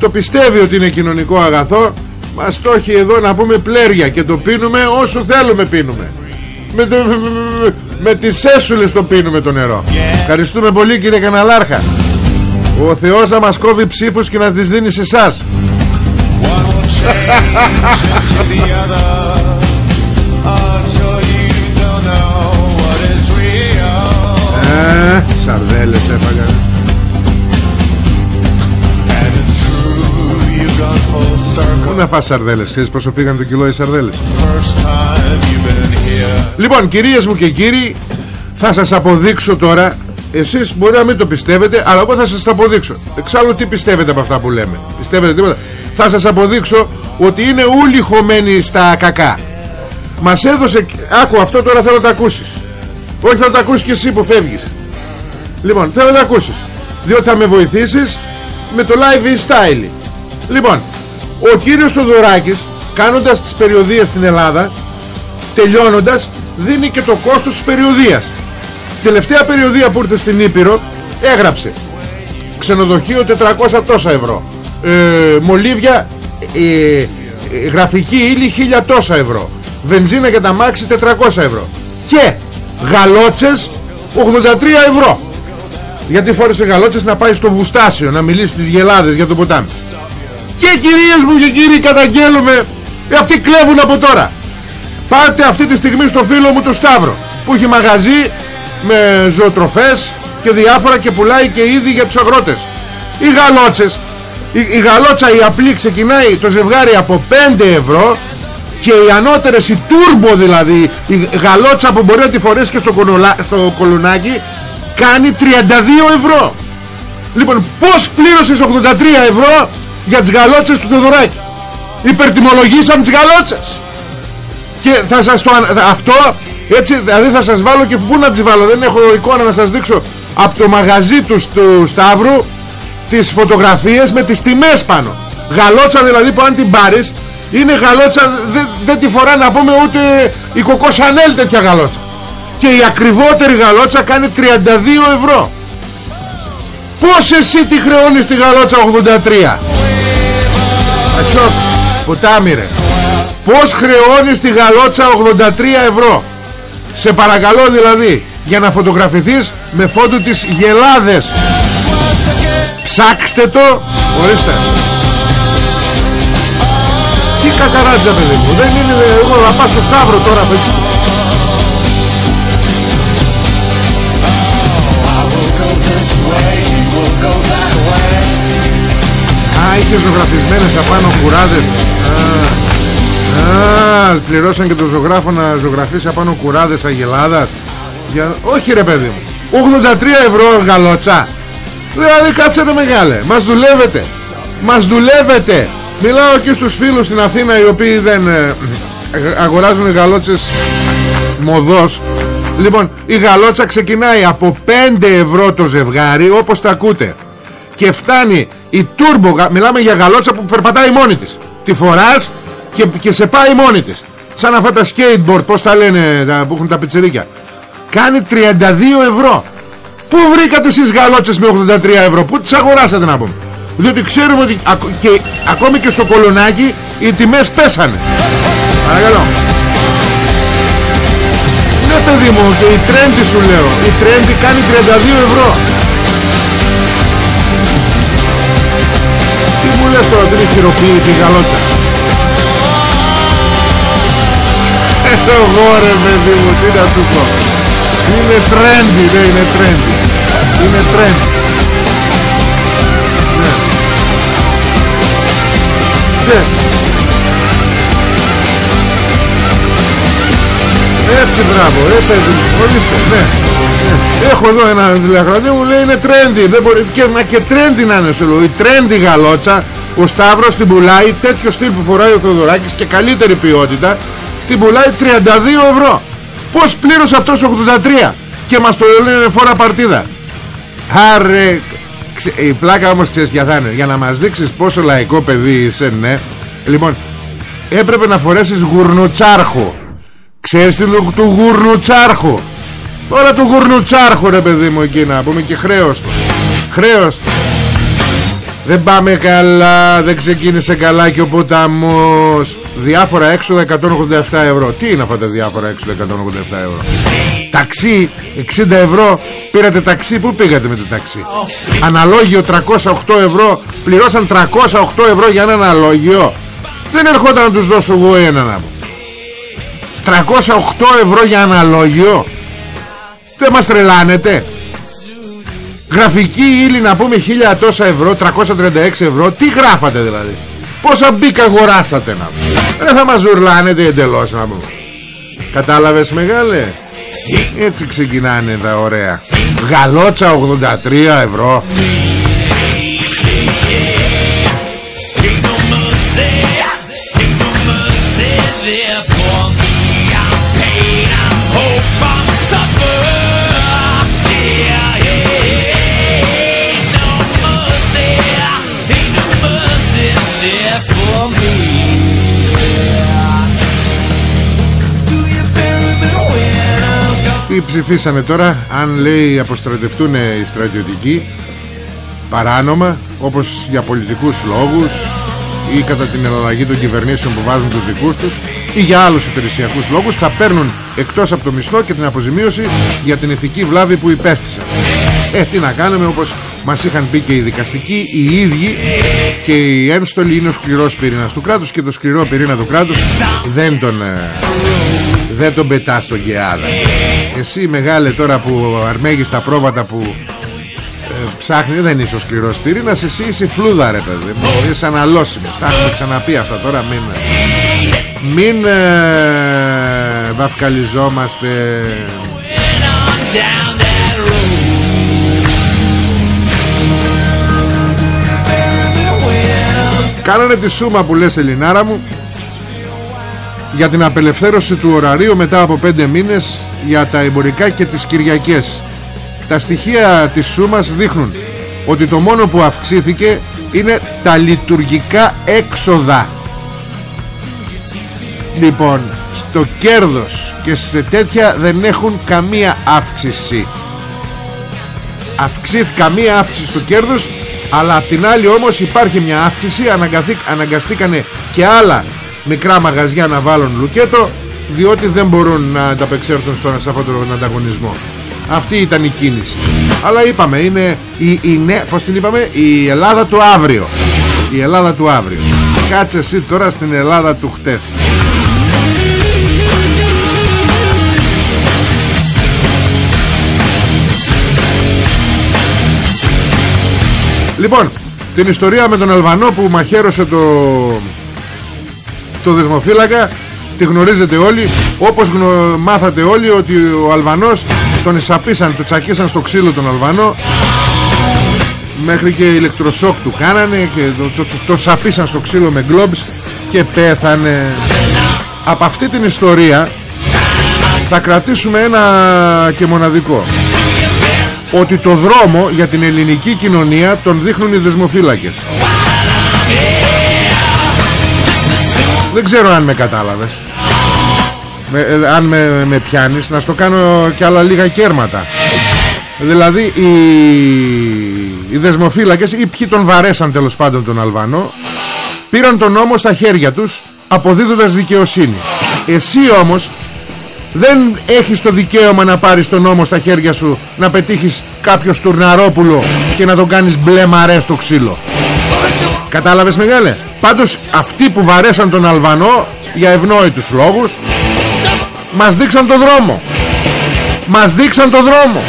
Το πιστεύει ότι είναι κοινωνικό αγαθό μας το έχει εδώ να πούμε πλέρια Και το πίνουμε όσο θέλουμε πίνουμε. Με, το, με, με τις έσουλες το πίνουμε το νερό. Ευχαριστούμε πολύ κύριε Καναλάρχα. Ο Θεός να μας κόβει ψήφους και να τις δίνει σε εσάς. Ε, Σαρδέλες έφαγα. Πού να φας σαρδέλες Ξέρεις πόσο πήγαν το κιλό οι σαρδέλες; Λοιπόν κυρίες μου και κύριοι Θα σας αποδείξω τώρα Εσείς μπορεί να μην το πιστεύετε Αλλά εγώ θα σας το αποδείξω. Εξάλλου τι πιστεύετε από αυτά που λέμε; Πιστεύετε τίποτα; Θα σας αποδείξω ότι είναι όλοι χωμένοι στα κακά. Μας έδωσε Άκου αυτό τώρα θέλω να το ακούσεις. Όχι θα το ακούσεις και εσύ που φεύγεις. Λοιπόν θέλω να το ακούσεις. Διότι θα με βοηθήσεις Με το live style. Λοιπόν ο κύριος Τοδωράκης κάνοντας τις περιοδίες στην Ελλάδα τελειώνοντας δίνει και το κόστος της περιοδίας. Τελευταία περιοδία που ήρθε στην Ήπειρο έγραψε. Ξενοδοχείο 400 τόσα ευρώ. Ε, μολύβια ε, ε, γραφική ύλη 1000 τόσα ευρώ. Βενζίνα για τα μάξι 400 ευρώ. Και γαλότσες 83 ευρώ. Γιατί φόρεσε γαλότσες να πάει στο Βουστάσιο να μιλήσει στις γελάδες για το ποτάμι. Και κυρίες μου και κύριοι καταγγέλουμε ε, Αυτοί κλέβουν από τώρα Πάτε αυτή τη στιγμή στο φίλο μου το Σταύρο Που έχει μαγαζί με ζωοτροφές Και διάφορα και πουλάει και είδη για τους αγρότες. Οι γαλότσες η, η γαλότσα η απλή ξεκινάει το ζευγάρι από 5 ευρώ και οι ανώτερες, η τούρμπο δηλαδή η γαλότσα που μπορεί να τη φορέσεις και στο, κονολά, στο κολουνάκι κάνει 32 ευρώ. Λοιπόν πως πλήρωσες 83 ευρώ για τις γαλότσες του Θεοδωράκη; Υπερτιμολογήσαν τις γαλότσες και θα σας το αυτό έτσι δηλαδή θα σας βάλω και πού να τις βάλω. Δεν έχω εικόνα να σας δείξω. Από το μαγαζί του, του Σταύρου τις φωτογραφίες με τις τιμές πάνω. Γαλότσα δηλαδή που αν την πάρεις είναι γαλότσα δεν, δεν τη φορά να πούμε ούτε η κοκοσανέλ τέτοια γαλότσα. Και η ακριβότερη γαλότσα κάνει 32 ευρώ. Πως εσύ τη χρεώνεις τη γαλότσα 83 Ασιόπ, ποτάμι ρε Πως χρεώνεις τη γαλότσα 83 ευρώ; Σε παρακαλώ δηλαδή Για να φωτογραφηθείς με φώτο της γελάδες. Ψάξτε το. Ορίστε. Τι κακαράτζα παιδί μου. Δεν είναι εγώ θα πάω στο Σταύρο τώρα Α, είχε ζωγραφισμένες απάνω κουράδες. Α, πληρώσαν και τον ζωγράφο να ζωγραφίσει απάνω κουράδες αγελάδας. Για... Όχι ρε παιδί μου. 83 ευρώ γαλότσα Δηλαδή κάτσετε μεγάλε Μας δουλεύετε. Μας δουλεύετε. Μιλάω και στους φίλους στην Αθήνα Οι οποίοι δεν ε, αγοράζουν γαλότσες Μοδός. Λοιπόν η γαλότσα ξεκινάει από 5 ευρώ το ζευγάρι Όπως τα ακούτε. Και φτάνει η τούρμπο Μιλάμε για γαλότσα που περπατάει μόνη της. Τη φοράς και, και σε πάει μόνη της. Σαν αυτά τα skateboard Πως τα λένε τα, που έχουν τα πιτσερίκια Κάνει 32 ευρώ. Πού βρήκατε εσείς γαλότσες με 83 ευρώ; Πού τις αγοράσατε να πούμε; Διότι ξέρουμε ότι και, ακόμη και στο κολονάκι Οι τιμές πέσανε. Παρακαλώ. Ναι παιδί μου και η τρέντι σου λέω. Η τρέντι κάνει 32 ευρώ. Τι μου λες τώρα ότι είναι χειροποίητη η γαλότσα; Εγώ ρε παιδί μου τι να σου πω Είναι trendy ναι είναι trendy Είναι trendy Ναι Ναι Έτσι μπράβο, ε παιδί μου, ορίστε, ναι. ναι. Έχω εδώ ένα τηλεγραφείο μου λέει είναι trendy, δεν μπορεί και, μα και trendy να είναι σου λέω. Η trendy γαλότσα, ο Σταύρος την πουλάει τέτοιο στυλ που φοράει ο Θοδωράκης και καλύτερη ποιότητα την πουλάει 32 ευρώ. Πως πλήρωσε αυτός 83 και μας το λένε φορά παρτίδα. Άρε η πλάκα όμως ξέρεις ποια θα είναι. Για να μας δείξεις πόσο λαϊκό παιδί είσαι ναι. Λοιπόν έπρεπε να φορέσεις γουρνοτσάρχο ξέρεις τι του γουρνοτσάρχου τώρα του γουρνοτσάρχου ρε παιδί μου εκεί να πούμε και χρέος του. Χρέος του δεν πάμε καλά Δεν ξεκίνησε καλά και ο ποταμός. Διάφορα έξοδα 187 ευρώ. Τι είναι αυτά τα διάφορα έξοδα 187 ευρώ; Ταξί 60 ευρώ. Πήρατε ταξί Πού πήγατε με το ταξί; Αναλόγιο 308 ευρώ. Πληρώσαν 308 ευρώ για ένα αναλόγιο. Δεν ερχόταν να τους δώσω εγώ ένα να 308 ευρώ για αναλόγιο. Δεν μας τρελάνετε Γραφική ύλη να πούμε χίλια τόσα ευρώ 336 ευρώ. Τι γράφατε δηλαδή. Πόσα μπήκα αγοράσατε να πούμε. Δεν θα μας ζουρλάνετε εντελώς να πούμε. Κατάλαβες μεγάλε; Έτσι ξεκινάνε τα ωραία. Γαλότσα 83 ευρώ ψηφίσανε τώρα αν λέει αποστρατευτούν οι στρατιωτικοί παράνομα όπως για πολιτικούς λόγους ή κατά την εναλλαγή των κυβερνήσεων που βάζουν τους δικούς τους ή για άλλους υπηρεσιακούς λόγους θα παίρνουν εκτός από το μισθό και την αποζημίωση για την ηθική βλάβη που υπέστησαν. Ε τι να κάνουμε όπως μας είχαν πει και οι δικαστικοί οι ίδιοι και οι ένστολοι είναι ο σκληρός πυρήνας του κράτους και το σκληρό πυρήνα του κράτους δεν τον, ε, δεν τον πετά στον Κεάδα εσύ μεγάλε τώρα που αρμέγεις τα πρόβατα που ε, ψάχνει δεν είσαι ο σκληρός πυρήνας εσύ είσαι φλούδα ρε παιδί μου. Είσαι αναλώσιμος τα έχουμε ξαναπεί αυτά τώρα μην, μην ε, βαφκαλιζόμαστε. Κάνανε τη σούμα που λες Ελληνάρα μου για την απελευθέρωση του ωραρίου μετά από πέντε μήνες για τα εμπορικά και τις Κυριακές. Τα στοιχεία της σούμας δείχνουν ότι το μόνο που αυξήθηκε είναι τα λειτουργικά έξοδα. Λοιπόν, στο κέρδος και σε τέτοια δεν έχουν καμία αύξηση. Αυξήθηκε καμία αύξηση στο κέρδος αλλά απ' την άλλη όμως υπάρχει μια αύξηση αναγκαστήκανε και άλλα μικρά μαγαζιά να βάλουν λουκέτο διότι δεν μπορούν να ανταπεξέλθουν στον, σε αυτόν τον ανταγωνισμό. Αυτή ήταν η κίνηση. Αλλά είπαμε είναι η, η, ναι, πώς την είπαμε; Η Ελλάδα του αύριο. Η Ελλάδα του αύριο. Κάτσε εσύ τώρα στην Ελλάδα του χτες. Λοιπόν, την ιστορία με τον Αλβανό που μαχαίρωσε το, το δεσμοφύλακα τη γνωρίζετε όλοι όπως μάθατε όλοι ότι ο Αλβανός τον εισαπίσαν, το τσακίσαν στο ξύλο τον Αλβανό. Μέχρι και ηλεκτροσόκ του κάνανε και το, το, το σαπίσαν στο ξύλο με γκλόμπς και πέθανε. Από αυτή την ιστορία θα κρατήσουμε ένα και μοναδικό. Ότι το δρόμο για την ελληνική κοινωνία τον δείχνουν οι δεσμοφύλακες. Δεν ξέρω αν με κατάλαβες με, ε, αν με, με πιάνεις να στο κάνω και άλλα λίγα κέρματα. Δηλαδή οι, οι δεσμοφύλακες ή ποιοι τον βαρέσαν τέλος πάντων τον Αλβανό πήραν τον νόμο στα χέρια τους αποδίδοντας δικαιοσύνη. Εσύ όμως δεν έχεις το δικαίωμα να πάρεις τον νόμο στα χέρια σου να πετύχεις κάποιο στουρναρόπουλο και να τον κάνεις μπλε μαρέ στο ξύλο. Κατάλαβες μεγάλε; Πάντως αυτοί που βαρέσαν τον Αλβανό για ευνόητους λόγους μας δείξαν το δρόμο. Μας δείξαν το δρόμο.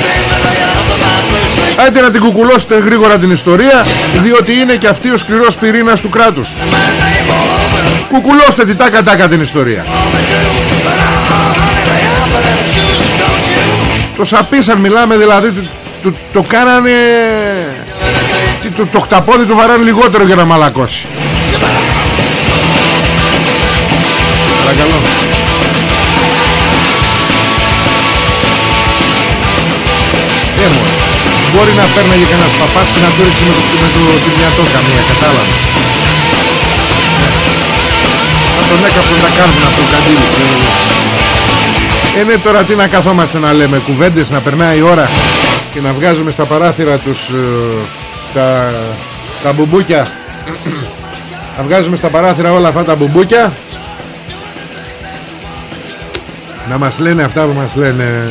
Άντε να την κουκουλώσετε γρήγορα την ιστορία Διότι είναι και αυτή ο σκληρός πυρήνας του κράτους. Κουκουλώστε τη τάκα τάκα την ιστορία. Το σαπίσαν μιλάμε δηλαδή Το, το, το κάνανε το, το χταπόδι του βαράνε λιγότερο για να μαλακώσει. Παρακαλώ Ε, Μπορεί να παίρναγε κανένας παπάς και να του ρίξει με το, με το τιμιατό καμία, κατάλαβες. Θα τον έκαψαν τα κάρβουνα από το καντήλι, ξέρω Ε, ναι, τώρα τι να καθόμαστε να λέμε, κουβέντες, να περνάει η ώρα και να βγάζουμε στα παράθυρα τους ε, τα, τα μπουμπούκια. να βγάζουμε στα παράθυρα όλα αυτά τα μπουμπούκια να μας λένε αυτά που μας λένε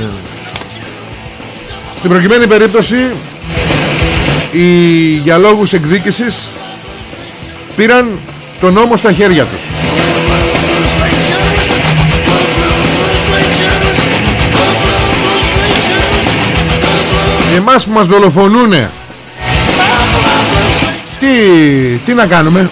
στην προκειμένη περίπτωση οι για λόγους εκδίκησης πήραν τον νόμο στα χέρια τους. Εμάς που μας δολοφονούνε τι, τι να κάνουμε;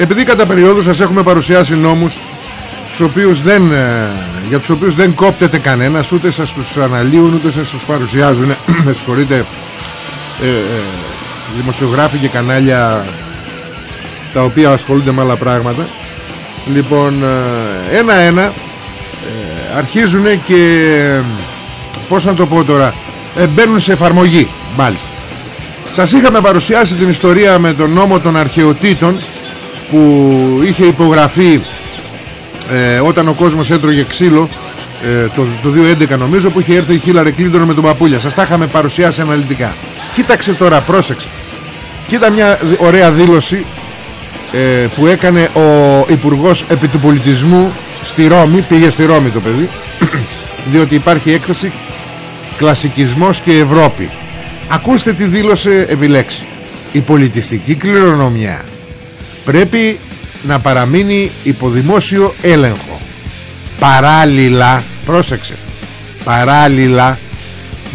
Επειδή κατά περίοδο σας έχουμε παρουσιάσει νόμους τους οποίους δεν, ε, για τους οποίους δεν κόπτεται κανένας ούτε σας τους αναλύουν ούτε σας τους παρουσιάζουν με συγχωρείτε ε, ε, δημοσιογράφοι και κανάλια τα οποία ασχολούνται με άλλα πράγματα. Λοιπόν ένα-ένα ε, αρχίζουν και πώς να το πω τώρα μπαίνουν σε εφαρμογή μάλιστα. Σας είχαμε παρουσιάσει την ιστορία με τον νόμο των αρχαιοτήτων που είχε υπογραφεί ε, όταν ο κόσμος έτρωγε ξύλο ε, το, το 2011 νομίζω που είχε έρθει η Χίλαρε Κλίντον με τον Παπούλια. Σας τα είχαμε παρουσιάσει αναλυτικά. Κοίταξε τώρα πρόσεξε. Κοίτα μια ωραία δήλωση ε, που έκανε ο Υπουργός επί του Πολιτισμού στη Ρώμη πήγε στη Ρώμη το παιδί διότι υπάρχει έκθεση κλασικισμός και Ευρώπη ακούστε τι δήλωσε επιλέξει. Η πολιτιστική κληρονομιά πρέπει να παραμείνει υποδημόσιο έλεγχο. Παράλληλα πρόσεξε παράλληλα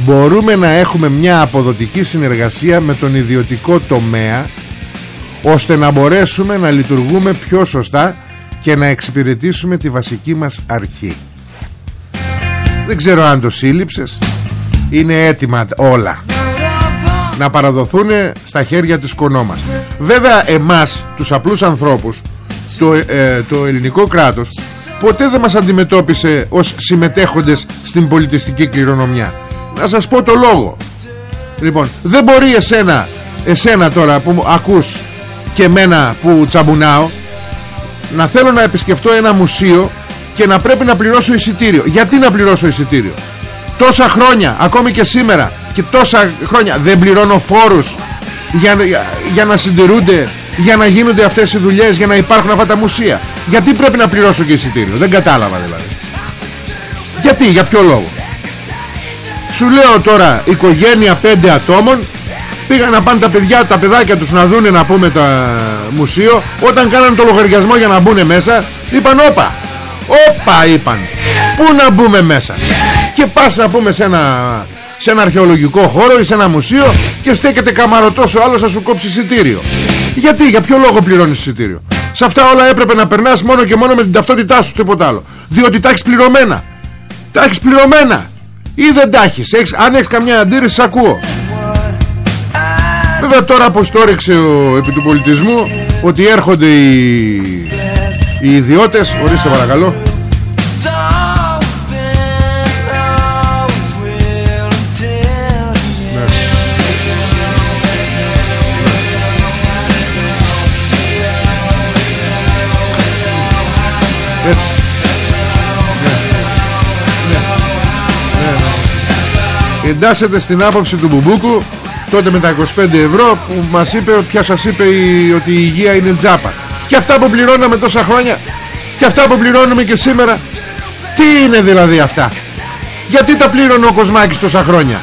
μπορούμε να έχουμε μια αποδοτική συνεργασία με τον ιδιωτικό τομέα ώστε να μπορέσουμε να λειτουργούμε πιο σωστά και να εξυπηρετήσουμε τη βασική μας αρχή. Δεν ξέρω αν το σύλληψες. Είναι έτοιμα όλα να παραδοθούν στα χέρια της κονόμας βέβαια εμάς τους απλούς ανθρώπους το, ε, το ελληνικό κράτος ποτέ δεν μας αντιμετώπισε ως συμμετέχοντες στην πολιτιστική κληρονομιά να σας πω το λόγο λοιπόν δεν μπορεί εσένα εσένα τώρα που ακούς και μένα που τσαμπουνάω να θέλω να επισκεφτώ ένα μουσείο και να πρέπει να πληρώσω εισιτήριο. Γιατί να πληρώσω εισιτήριο; Τόσα χρόνια, ακόμη και σήμερα και τόσα χρόνια δεν πληρώνω φόρους για, για, για να συντηρούνται, για να γίνονται αυτές οι δουλειές, για να υπάρχουν αυτά τα μουσεία. Γιατί πρέπει να πληρώσω και εισιτήριο; Δεν κατάλαβα δηλαδή. Γιατί, για ποιο λόγο; Σου λέω τώρα οικογένεια πέντε ατόμων Πήγαν να πάνε τα παιδιά, τα παιδάκια τους να δούνε να πούμε τα μουσείο Όταν κάνανε το λογαριασμό για να μπουν μέσα Είπαν όπα Όπα είπαν Πού να μπούμε μέσα; Και πας να πούμε σε ένα, σε ένα αρχαιολογικό χώρο ή σε ένα μουσείο Και στέκεται καμαρωτός ο άλλος να σου κόψει εισιτήριο. Γιατί, για ποιο λόγο πληρώνεις εισιτήριο; Σε αυτά όλα έπρεπε να περνάς μόνο και μόνο με την ταυτότητά σου Τίποτα άλλο. Διότι τα έχεις πληρωμένα. Τα έχεις πληρωμένα. Ή δεν τα έχεις, Αν έχεις καμιά αντίρρηση ακούω. Βέβαια τώρα πως το έριξε ο επί του πολιτισμού Ότι έρχονται οι, οι ιδιώτες Ορίστε παρακαλώ Έτσι ναι. Ναι. Εντάσσεται στην άποψη του Μπουμπούκου τότε με τα 25 ευρώ που μας είπε ποια σας είπε η, ότι η υγεία είναι τζάπα και αυτά που πληρώναμε τόσα χρόνια και αυτά που πληρώνουμε και σήμερα τι είναι δηλαδή αυτά; Γιατί τα πλήρωνε ο Κοσμάκης τόσα χρόνια;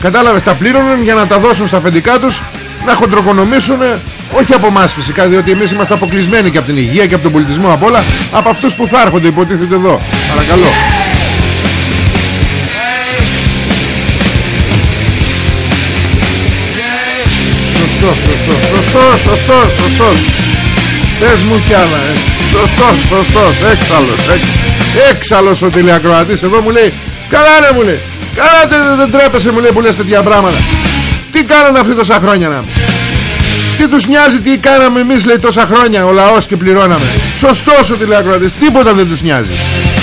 Κατάλαβες τα πλήρωναν για να τα δώσουν στα αφεντικά τους να χοντροκονομήσουν όχι από εμάς φυσικά διότι εμείς είμαστε αποκλεισμένοι και από την υγεία και από τον πολιτισμό απ' όλα από αυτούς που θα έρχονται υποτίθεται εδώ παρακαλώ σωστό, σωστό, σωστό, σωστό, σωστό. Πες μου κι άλλα, ε. Σωστό, σωστό, έξαλλος, έξαλλος ο τηλεακροατής. Εδώ μου λέει, καλά ρε μου λέει, καλά δεν, δεν τρέπεσαι μου λέει που λες τέτοια πράγματα. Τι κάνανε αυτοί τόσα χρόνια να τι τους νοιάζει τι κάναμε εμείς λέει τόσα χρόνια ο λαός και πληρώναμε. Σωστός ο τηλεακροατής Τίποτα δεν τους νοιάζει.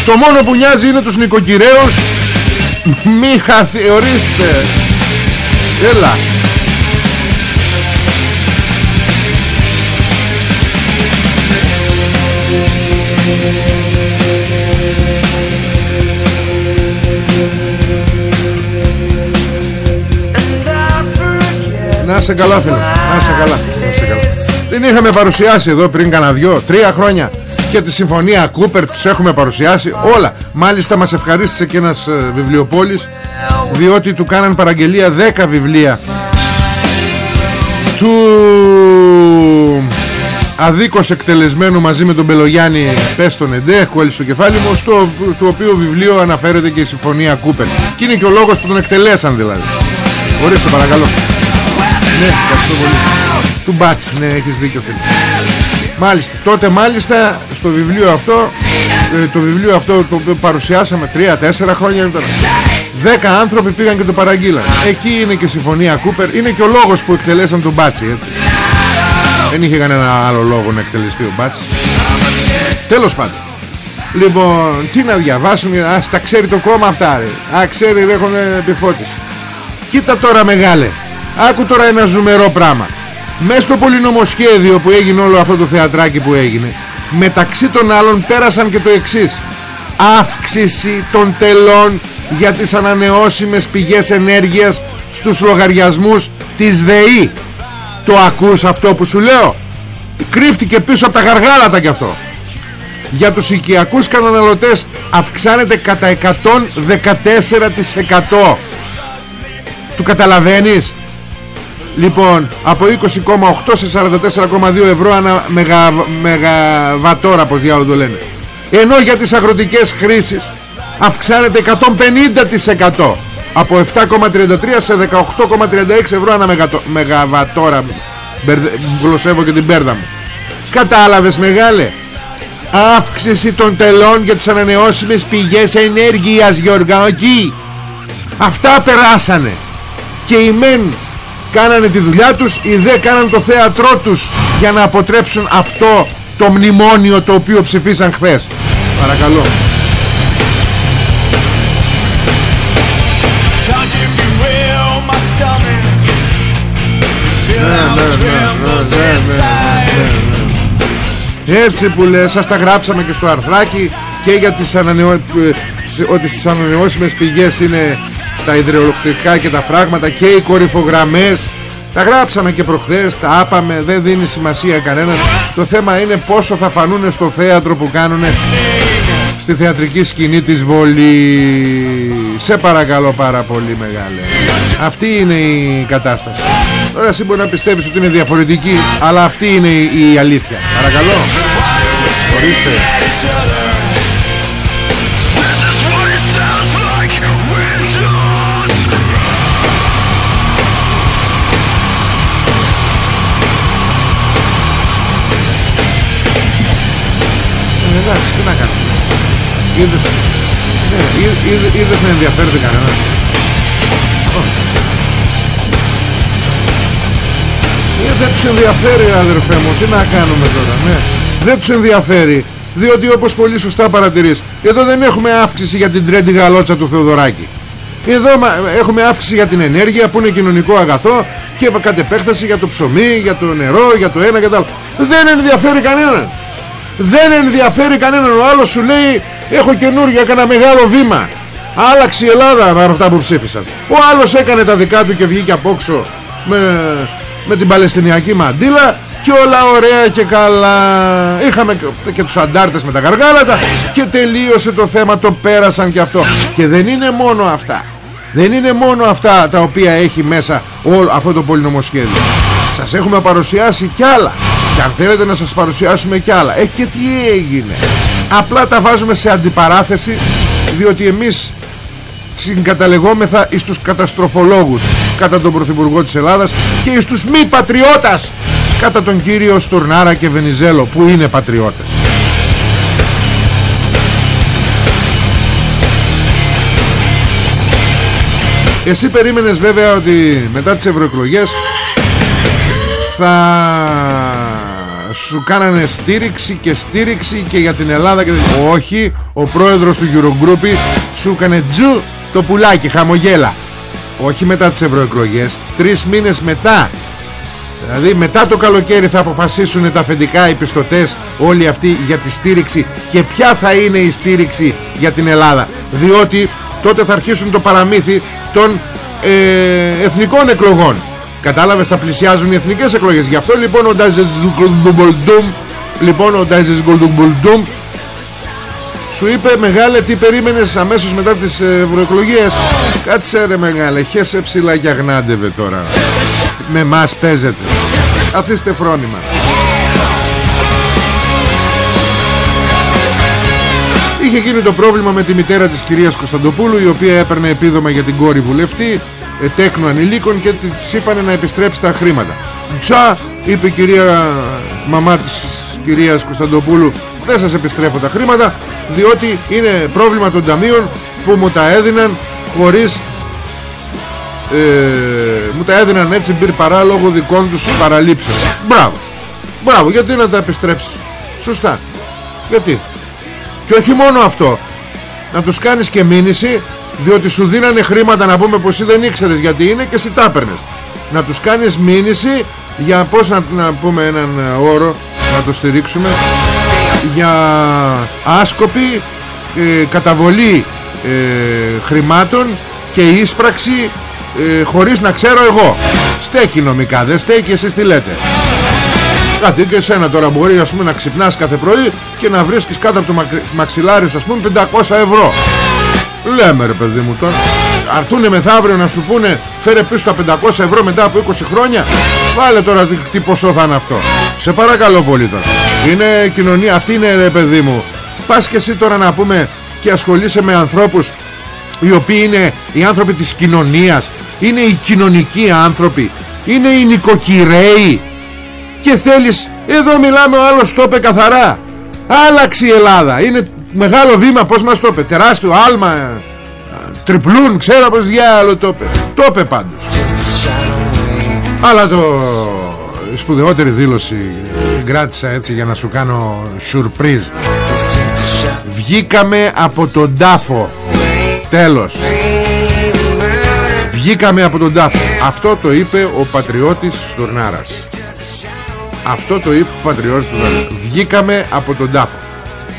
Το μόνο που νοιάζει είναι τους νοικοκυρέους. Μη χαθεί ορίστε Έλα Να σε καλά φίλε. Να σε καλά, να σε καλά. Την είχαμε παρουσιάσει εδώ πριν κανένα δυο Τρία χρόνια. Και τη συμφωνία Κούπερ τους έχουμε παρουσιάσει Όλα. Μάλιστα μας ευχαρίστησε και ένας ε, βιβλιοπόλης Διότι του κάναν παραγγελία 10 βιβλία. Του αδίκως εκτελεσμένου μαζί με τον Μπελογιάννη πες τον Εντέ, έχω στο κεφάλι μου στο, στο οποίο βιβλίο αναφέρεται και η συμφωνία Κούπερ και είναι και ο λόγος που τον εκτελέσαν δηλαδή. Ορίστε παρακαλώ ναι, ευχαριστώ πολύ. Του Μπάτς, ναι έχεις δίκιο φίλε. Μάλιστα, τότε μάλιστα στο βιβλίο αυτό ε, το βιβλίο αυτό το οποίο παρουσιάσαμε 3-4 χρόνια τώρα 10 άνθρωποι πήγαν και το παραγγείλαν. Εκεί είναι και η συμφωνία Κούπερ. Είναι και ο λόγος που εκτελέσαν τον Μπάτσι έτσι. Δεν είχε κανένα άλλο λόγο να εκτελεστεί ο Μπάτσης. Τέλος πάντων. Λοιπόν τι να διαβάσουν Ας τα ξέρει το κόμμα αυτά ρε. Α ξέρει έχουν επιφώτιση. Κοίτα τώρα μεγάλε Άκου τώρα ένα ζουμερό πράγμα. Μες στο πολυνομοσχέδιο που έγινε όλο αυτό το θεατράκι που έγινε Μεταξύ των άλλων πέρασαν και το εξής. Αύξηση των τελών για τις ανανεώσιμες πηγές ενέργειας στους λογαριασμούς της ΔΕΗ. Το ακούς αυτό που σου λέω; Κρύφτηκε πίσω από τα γαργάλατα κι αυτό. Για τους οικιακούς καταναλωτές Αυξάνεται κατά 114% Του καταλαβαίνεις; Λοιπόν από 20,8 σε 44,2 ευρώ Ανά μεγα, μεγαβατόρα Πως διάλογο το λένε. Ενώ για τις αγροτικές χρήσεις Αυξάνεται 150% από 7,33 σε 18,36 ευρώ ανά μεγαβατόρα. Γλωσσεύω και την πέρδα μου. Κατάλαβες μεγάλε; Αύξηση των τελών για τις ανανεώσιμες πηγές ενέργειας Γιωργάκη αυτά περάσανε. Και οι μεν κάνανε τη δουλειά τους οι δε κάνανε το θέατρό τους για να αποτρέψουν αυτό το μνημόνιο το οποίο ψηφίσαν χθες. Παρακαλώ. Έτσι που λες Σας τα γράψαμε και στο αρθράκι Και για τις ανανεώ... Ε, ότι στις ανανεώσιμες πηγές είναι Τα υδρεολοκτικά και τα φράγματα Και οι κορυφογραμμές. Τα γράψαμε και προχθές Τα άπαμε Δεν δίνει σημασία κανένας Το θέμα είναι πόσο θα φανούν στο θέατρο που κάνουν Στη θεατρική σκηνή της Βολής. Σε παρακαλώ πάρα πολύ μεγάλε. Αυτή είναι η κατάσταση. Τώρα εσύ μπορεί να πιστεύεις ότι είναι διαφορετική Αλλά αυτή είναι η αλήθεια. Παρακαλώ. Ορίστε Είδες ναι, είδες να ενδιαφέρεται κανένας ε, δεν τους ενδιαφέρει αδερφέ μου Τι να κάνουμε τώρα ναι. Δεν τους ενδιαφέρει Διότι όπως πολύ σωστά παρατηρείς Εδώ δεν έχουμε αύξηση για την τρέντη γαλότσα του Θεοδωράκη εδώ έχουμε αύξηση για την ενέργεια που είναι κοινωνικό αγαθό και κατ' επέκταση για το ψωμί, για το νερό, για το ένα και το άλλο. Δεν ενδιαφέρει κανέναν. Δεν ενδιαφέρει κανέναν. Ο άλλος σου λέει έχω καινούργια, έκανα μεγάλο βήμα. Άλλαξε η Ελλάδα με αυτά που ψήφισαν. Ο άλλος έκανε τα δικά του και βγήκε απόξω με, με την Παλαιστινιακή μαντήλα και όλα ωραία και καλά. Είχαμε και, και τους αντάρτες με τα γαργάλατα και τελείωσε το θέμα, το πέρασαν και αυτό. Και δεν είναι μόνο αυτά. Δεν είναι μόνο αυτά τα οποία έχει μέσα όλο αυτό το πολυνομοσχέδιο. Σας έχουμε παρουσιάσει κι άλλα. Και αν θέλετε να σας παρουσιάσουμε κι άλλα. Ε και τι έγινε. Απλά τα βάζουμε σε αντιπαράθεση διότι εμείς συγκαταλεγόμεθα εις τους καταστροφολόγους κατά τον Πρωθυπουργό της Ελλάδας και εις τους μη πατριώτας κατά τον κύριο Στουρνάρα και Βενιζέλο που είναι πατριώτες. Εσύ περίμενες βέβαια ότι μετά τις ευρωεκλογές θα σου κάνανε στήριξη και στήριξη και για την Ελλάδα και... Όχι, ο πρόεδρος του Eurogroup σου έκανε τζου το πουλάκι, χαμογέλα. Όχι μετά τις ευρωεκλογές, τρεις μήνες μετά. Δηλαδή μετά το καλοκαίρι θα αποφασίσουν τα αφεντικά οι πιστωτές όλοι αυτοί για τη στήριξη και ποια θα είναι η στήριξη για την Ελλάδα. Διότι τότε θα αρχίσουν το παραμύθι των ε, εθνικών εκλογών. Κατάλαβες θα πλησιάζουν οι εθνικές εκλογές. Γι' αυτό λοιπόν ο Ντάιζες Γκολντουμπολντούμ Λοιπόν ο Ντάιζες Γκολντουμπολντούμ Σου είπε μεγάλε τι περίμενες αμέσως μετά τις ευρωεκλογές; Κάτσε ρε μεγάλε Χέσε ψηλά και αγνάντευε τώρα. Με μας παίζετε. Αφήστε φρόνημα Είχε γίνει το πρόβλημα με τη μητέρα της κυρίας Κωνσταντοπούλου η οποία έπαιρνε επίδομα για την κόρη βουλευτή τέκνο ανηλίκων και της είπανε να επιστρέψει τα χρήματα. Τσα είπε η κυρία μαμά της κυρίας Κωνσταντοπούλου δεν σας επιστρέφω τα χρήματα διότι είναι πρόβλημα των ταμείων που μου τα έδιναν χωρίς ε, μου τα έδιναν έτσι μπήρ παράλογο δικών τους παραλήψεων. Μπράβο μπράβο γιατί να τα επιστρέψεις. Σωστά. Γιατί; Και όχι μόνο αυτό. Να τους κάνεις και μήνυση διότι σου δίνανε χρήματα να πούμε πως εσύ δεν ήξερες γιατί είναι και εσύ τα έπαιρνες. Να τους κάνεις μήνυση για πως να, να πούμε έναν όρο να το στηρίξουμε. Για άσκοπη ε, καταβολή ε, χρημάτων και ίσπραξη ε, χωρίς να ξέρω εγώ. Στέκει νομικά δεν στέκει εσείς τι λέτε. Κάτι και εσένα τώρα μπορείς ας πούμε να ξυπνάς κάθε πρωί και να βρίσκεις κάτω από το μαξιλάρι σου ας πούμε 500 ευρώ Λέμε ρε παιδί μου τώρα. Αρθούνε μεθαύριο να σου πούνε Φέρε πίσω τα 500 ευρώ μετά από 20 χρόνια. Βάλε τώρα τι, τι ποσό θα είναι αυτό. Σε παρακαλώ πολύ τώρα. Είναι κοινωνία Αυτή είναι ρε παιδί μου. Πας και εσύ τώρα να πούμε Και ασχολείσαι με ανθρώπους Οι οποίοι είναι οι άνθρωποι της κοινωνίας. Είναι οι κοινωνικοί άνθρωποι. Είναι οι νοικοκυρέοι. Και θέλεις Εδώ μιλάμε ο άλλος το είπε καθαρά. Άλλαξε η Ελλάδα. Είναι μεγάλο βήμα πως μας το είπε τεράστιο άλμα τριπλούν ξέρω πως διάλο το είπε. Το είπε πάντως. Αλλά το η σπουδαιότερη δήλωση την κράτησα έτσι για να σου κάνω σουρπρίζ. Βγήκαμε από τον τάφο. Τέλος. Βγήκαμε από τον τάφο. Αυτό το είπε ο πατριώτης Στουρνάρας. Αυτό το είπε ο πατριώτης του Βγήκαμε από τον τάφο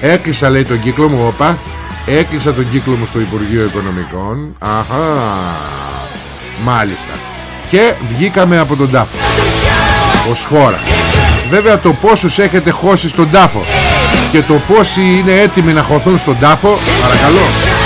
Έκλεισα λέει τον κύκλο μου Όπα. Έκλεισα τον κύκλο μου στο Υπουργείο Οικονομικών. Αχα. Μάλιστα. Και βγήκαμε από τον τάφο. Ως χώρα. Βέβαια το πόσους έχετε χώσει στον τάφο Και το πόσοι είναι έτοιμοι να χωθούν στον τάφο Παρακαλώ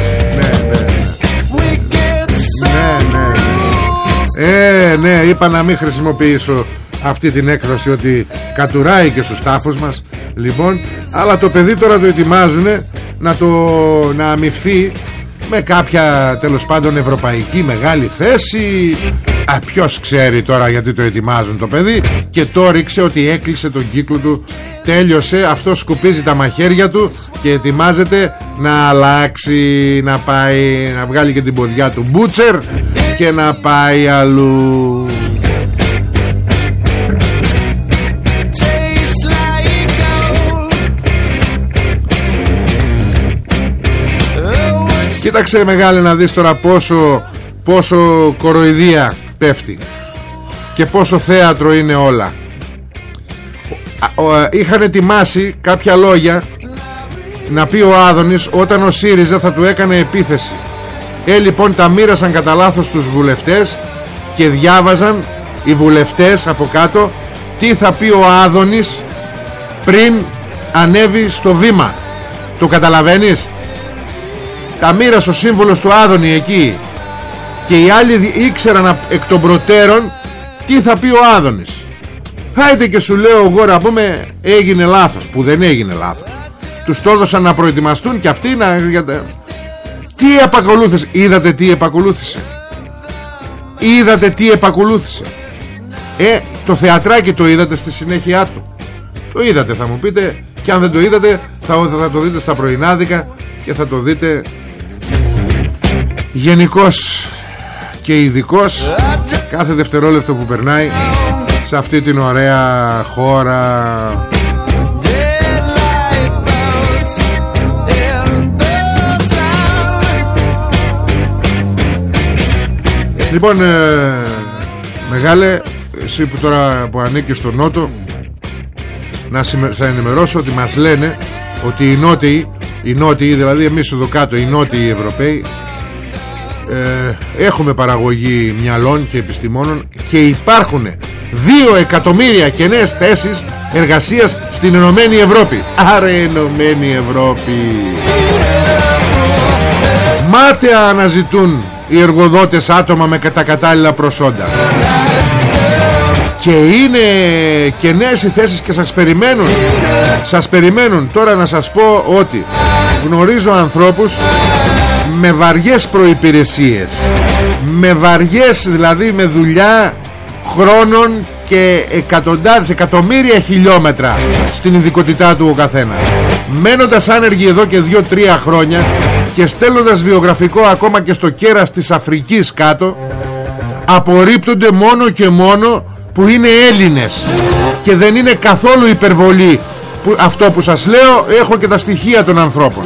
Ε, ναι, είπα να μην χρησιμοποιήσω αυτή την έκφραση ότι κατουράει και στους τάφους μας. Λοιπόν, αλλά το παιδί τώρα το ετοιμάζουν να το να αμυφθεί με κάποια τέλος πάντων ευρωπαϊκή μεγάλη θέση Α, ποιος ξέρει τώρα γιατί το ετοιμάζουν το παιδί και το ρίξε ότι έκλεισε τον κύκλο του. Τέλειωσε αυτό σκουπίζει τα μαχαίρια του και ετοιμάζεται να αλλάξει να πάει να βγάλει και την ποδιά του μπούτσερ και να πάει αλλού. Κοίταξε μεγάλη να δεις τώρα πόσο, πόσο κοροϊδία πέφτει. Και πόσο θέατρο είναι όλα. Είχαν ετοιμάσει κάποια λόγια να πει ο Άδωνης όταν ο ΣΥΡΙΖΑ θα του έκανε επίθεση. Ε λοιπόν τα μοίρασαν κατά λάθος τους βουλευτές και διάβαζαν οι βουλευτές από κάτω τι θα πει ο Άδωνης πριν ανέβει στο βήμα. Το καταλαβαίνεις; Τα μοίρασε ο σύμβολος του Άδωνη εκεί και οι άλλοι ήξεραν εκ των προτέρων τι θα πει ο Άδωνης. Χάιτε και σου λέω εγώ να πούμε έγινε λάθος που δεν έγινε λάθος. Τους το έδωσαν να προετοιμαστούν και αυτοί να... Τι επακολούθησε Είδατε τι επακολούθησε; Είδατε τι επακολούθησε; Ε το θεατράκι το είδατε στη συνέχεια του; Το είδατε θα μου πείτε Και αν δεν το είδατε θα, θα το δείτε στα πρωινάδικα Και θα το δείτε Γενικώς και ειδικό κάθε δευτερόλεπτο που περνάει σε αυτή την ωραία χώρα. Λοιπόν ε, Μεγάλε Εσύ που τώρα που ανήκεις στο Νότο Να σε ενημερώσω ότι μας λένε Ότι οι Νότιοι Οι Νότιοι δηλαδή εμείς εδώ κάτω Οι Νότιοι Ευρωπαίοι ε, Έχουμε παραγωγή μυαλών και επιστημόνων Και υπάρχουν 2 εκατομμύρια κενές θέσεις εργασίας στην Ενωμένη Ευρώπη. Άρα Ενωμένη Ευρώπη. Μάταια αναζητούν οι εργοδότες άτομα με τα κατάλληλα προσόντα. Και είναι και νέες οι θέσεις και σας περιμένουν. Σας περιμένουν. Τώρα να σας πω ότι γνωρίζω ανθρώπους με βαριές προϋπηρεσίες. Με βαριές δηλαδή με δουλειά χρόνων και εκατοντάδες εκατομμύρια χιλιόμετρα στην ειδικότητά του ο καθένας. Μένοντας άνεργοι εδώ και 2-3 χρόνια και στέλνοντας βιογραφικό ακόμα και στο κέρας της Αφρικής κάτω απορρίπτονται μόνο και μόνο που είναι Έλληνες και δεν είναι καθόλου υπερβολή που, αυτό που σας λέω έχω και τα στοιχεία των ανθρώπων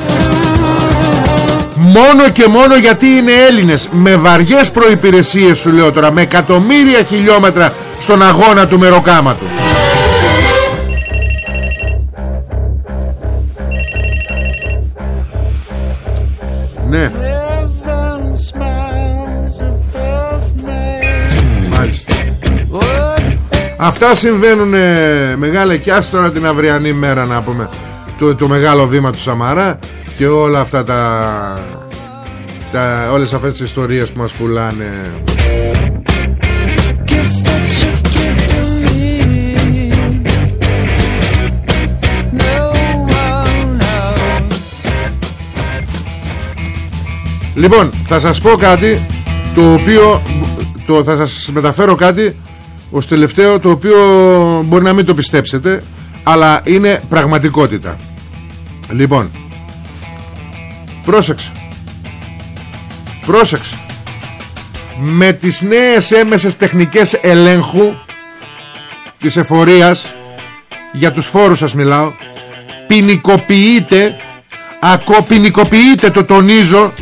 μόνο και μόνο γιατί είναι Έλληνες. Με βαριές προϋπηρεσίες σου λέω τώρα. Με εκατομμύρια χιλιόμετρα στον αγώνα του μεροκάματου Ναι. Μάλιστα. Αυτά συμβαίνουν μεγάλα και ας τώρα την αυριανή μέρα να πούμε το, το μεγάλο βήμα του Σαμαρά και όλα αυτά τα, τα όλες αυτές τις ιστορίες που μας πουλάνε Λοιπόν, θα σας πω κάτι το οποίο το, θα σας μεταφέρω κάτι ως τελευταίο το οποίο μπορεί να μην το πιστέψετε αλλά είναι πραγματικότητα. Λοιπόν, Πρόσεξε. Πρόσεξε. Με τις νέες έμεσες τεχνικές ελέγχου Της εφορίας Για τους φόρους σας μιλάω Ποινικοποιείται Ακοπινικοποιείται το τονίζω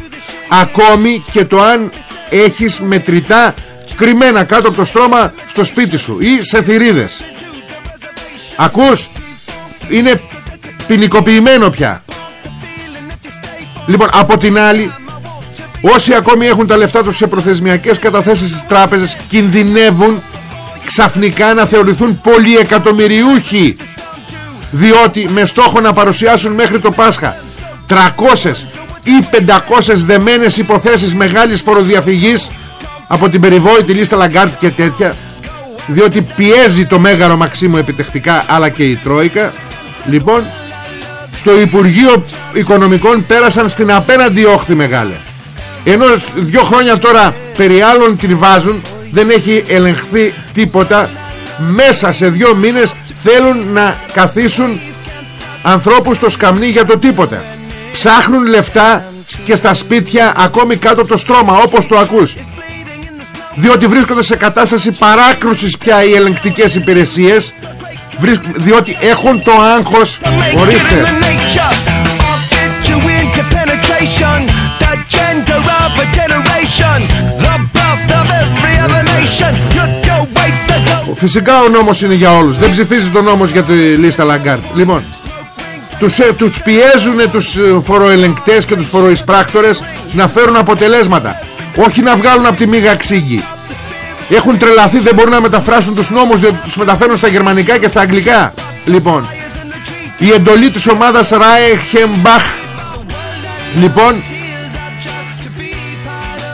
Ακόμη και το αν Έχεις μετρητά Κρυμμένα κάτω από το στρώμα Στο σπίτι σου ή σε θηρίδες. Ακούς Είναι ποινικοποιημένο πια Λοιπόν από την άλλη Όσοι ακόμη έχουν τα λεφτά τους σε προθεσμιακές καταθέσεις στις τράπεζες Κινδυνεύουν ξαφνικά να θεωρηθούν πολυεκατομμυριούχοι. Διότι με στόχο να παρουσιάσουν μέχρι το Πάσχα 300 ή 500 δεμένες υποθέσεις μεγάλης φοροδιαφυγής από την περιβόητη λίστα Λαγκάρντ και τέτοια διότι πιέζει το μέγαρο Μαξίμου επιτακτικά αλλά και η Τρόικα λοιπόν στο Υπουργείο Οικονομικών πέρασαν στην απέναντι όχθη μεγάλε. Ενώ δύο χρόνια τώρα περί άλλων τυρβάζουν δεν έχει ελεγχθεί τίποτα. Μέσα σε δύο μήνες θέλουν να καθίσουν ανθρώπους στο σκαμνί για το τίποτα. Ψάχνουν λεφτά και στα σπίτια ακόμη κάτω από το στρώμα όπως το ακούς. Διότι βρίσκονται σε κατάσταση παράκρουσης πια οι ελεγκτικές υπηρεσίες διότι έχουν το άγχος. Ορίστε. Φυσικά ο νόμος είναι για όλους. Δεν ψηφίζεις το νόμος για τη λίστα Λαγκάρντ. Λοιπόν τους, ε, τους πιέζουν τους ε, φοροελεγκτές και τους φοροεισπράκτορες να φέρουν αποτελέσματα. Όχι να βγάλουν από τη μύγα ξίγκι έχουν τρελαθεί δεν μπορούν να μεταφράσουν τους νόμους διότι τους μεταφέρουν στα γερμανικά και στα αγγλικά. Λοιπόν η εντολή της ομάδας Ράιχενμπαχ λοιπόν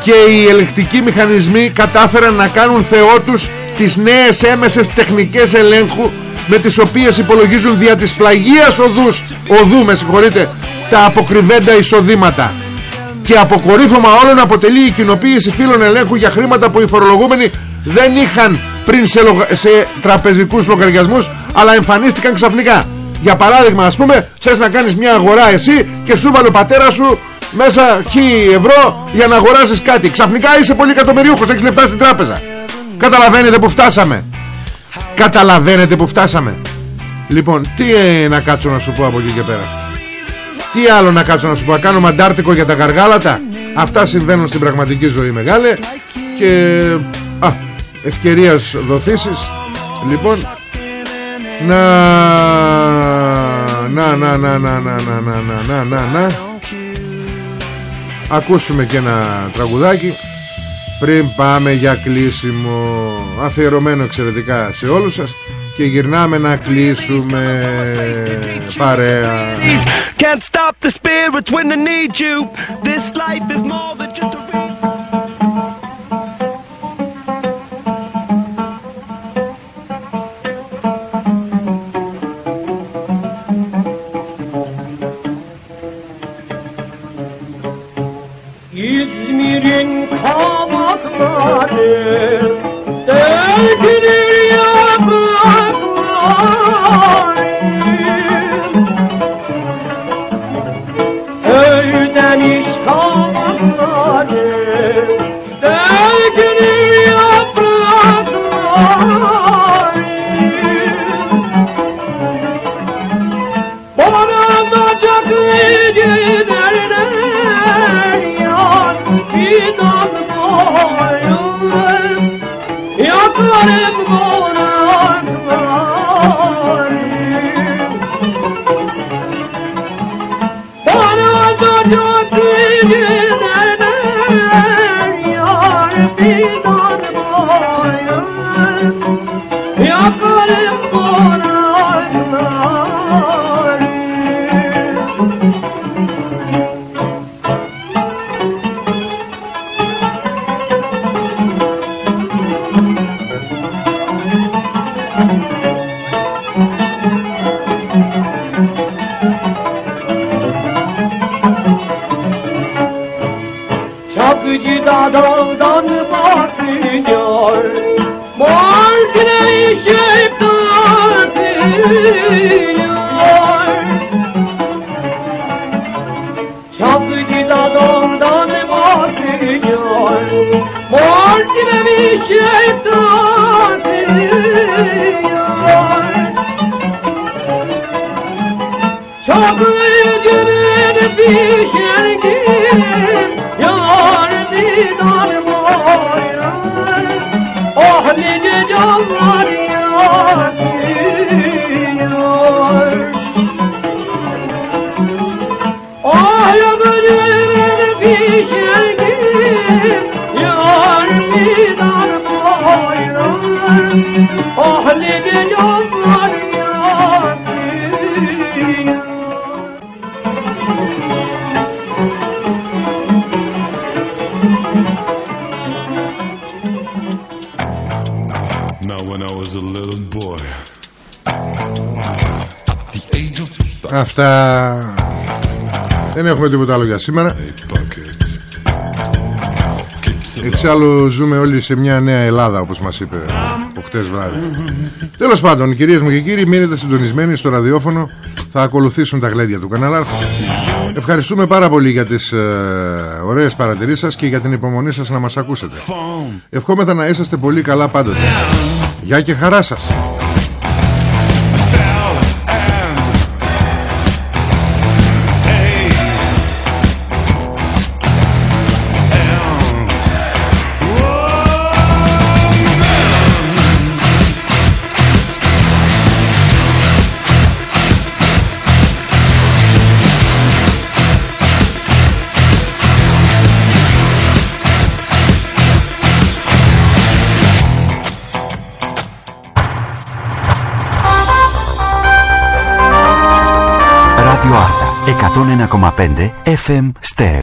και οι ελεγκτικοί μηχανισμοί κατάφεραν να κάνουν θεό τους τις νέες έμεσες τεχνικές ελέγχου με τις οποίες υπολογίζουν δια της πλαγίας οδούς. Οδού με συγχωρείτε τα αποκρυβέντα εισοδήματα. Και αποκορύφωμα όλων αποτελεί η κοινοποίηση φύλων ελέγχου για χρήματα που οι φορολογούμενοι δεν είχαν πριν σε, σε τραπεζικούς λογαριασμούς αλλά εμφανίστηκαν ξαφνικά. Για παράδειγμα ας πούμε θες να κάνεις μια αγορά εσύ και σου βάλει ο πατέρας σου μέσα χι ευρώ για να αγοράσεις κάτι. Ξαφνικά είσαι πολύ εκατομμυριούχος έχεις λεφτά στην τράπεζα. Καταλαβαίνετε που φτάσαμε. Καταλαβαίνετε που φτάσαμε. Λοιπόν τι ε, να κάτσω να σου πω από εκεί και πέρα. Τι άλλο να κάτσω να σου πω. Να κάνω μαντάρτικο για τα γαργάλατα. Αυτά συμβαίνουν στην πραγματική ζωή μεγάλε Και α, ευκαιρίας δοθήσεις Λοιπόν να να να να να να να να να να να Ακούσουμε και ένα τραγουδάκι πριν πάμε για κλείσιμο αφιερωμένο εξαιρετικά σε όλους σας και γυρνάμε να κλείσουμε παρέα Can't stop the spirits when they need you This life is more than just a Hare Δεν έχουμε τίποτα άλλο για σήμερα. Bucket. Keeps it Εξάλλου ζούμε όλοι σε μια νέα Ελλάδα όπως μας είπε ο χτες βράδυ. Τέλος πάντων κυρίες μου και κύριοι μείνετε συντονισμένοι στο ραδιόφωνο. Θα ακολουθήσουν τα γλέντια του καναλάρχου Ευχαριστούμε πάρα πολύ για τις ε, ωραίες παρατηρήσεις σας Και για την υπομονή σας να μας ακούσετε. Phone. Ευχόμεθα να είσαστε πολύ καλά πάντοτε. Γεια και χαρά σας 91,5 FM Stereo.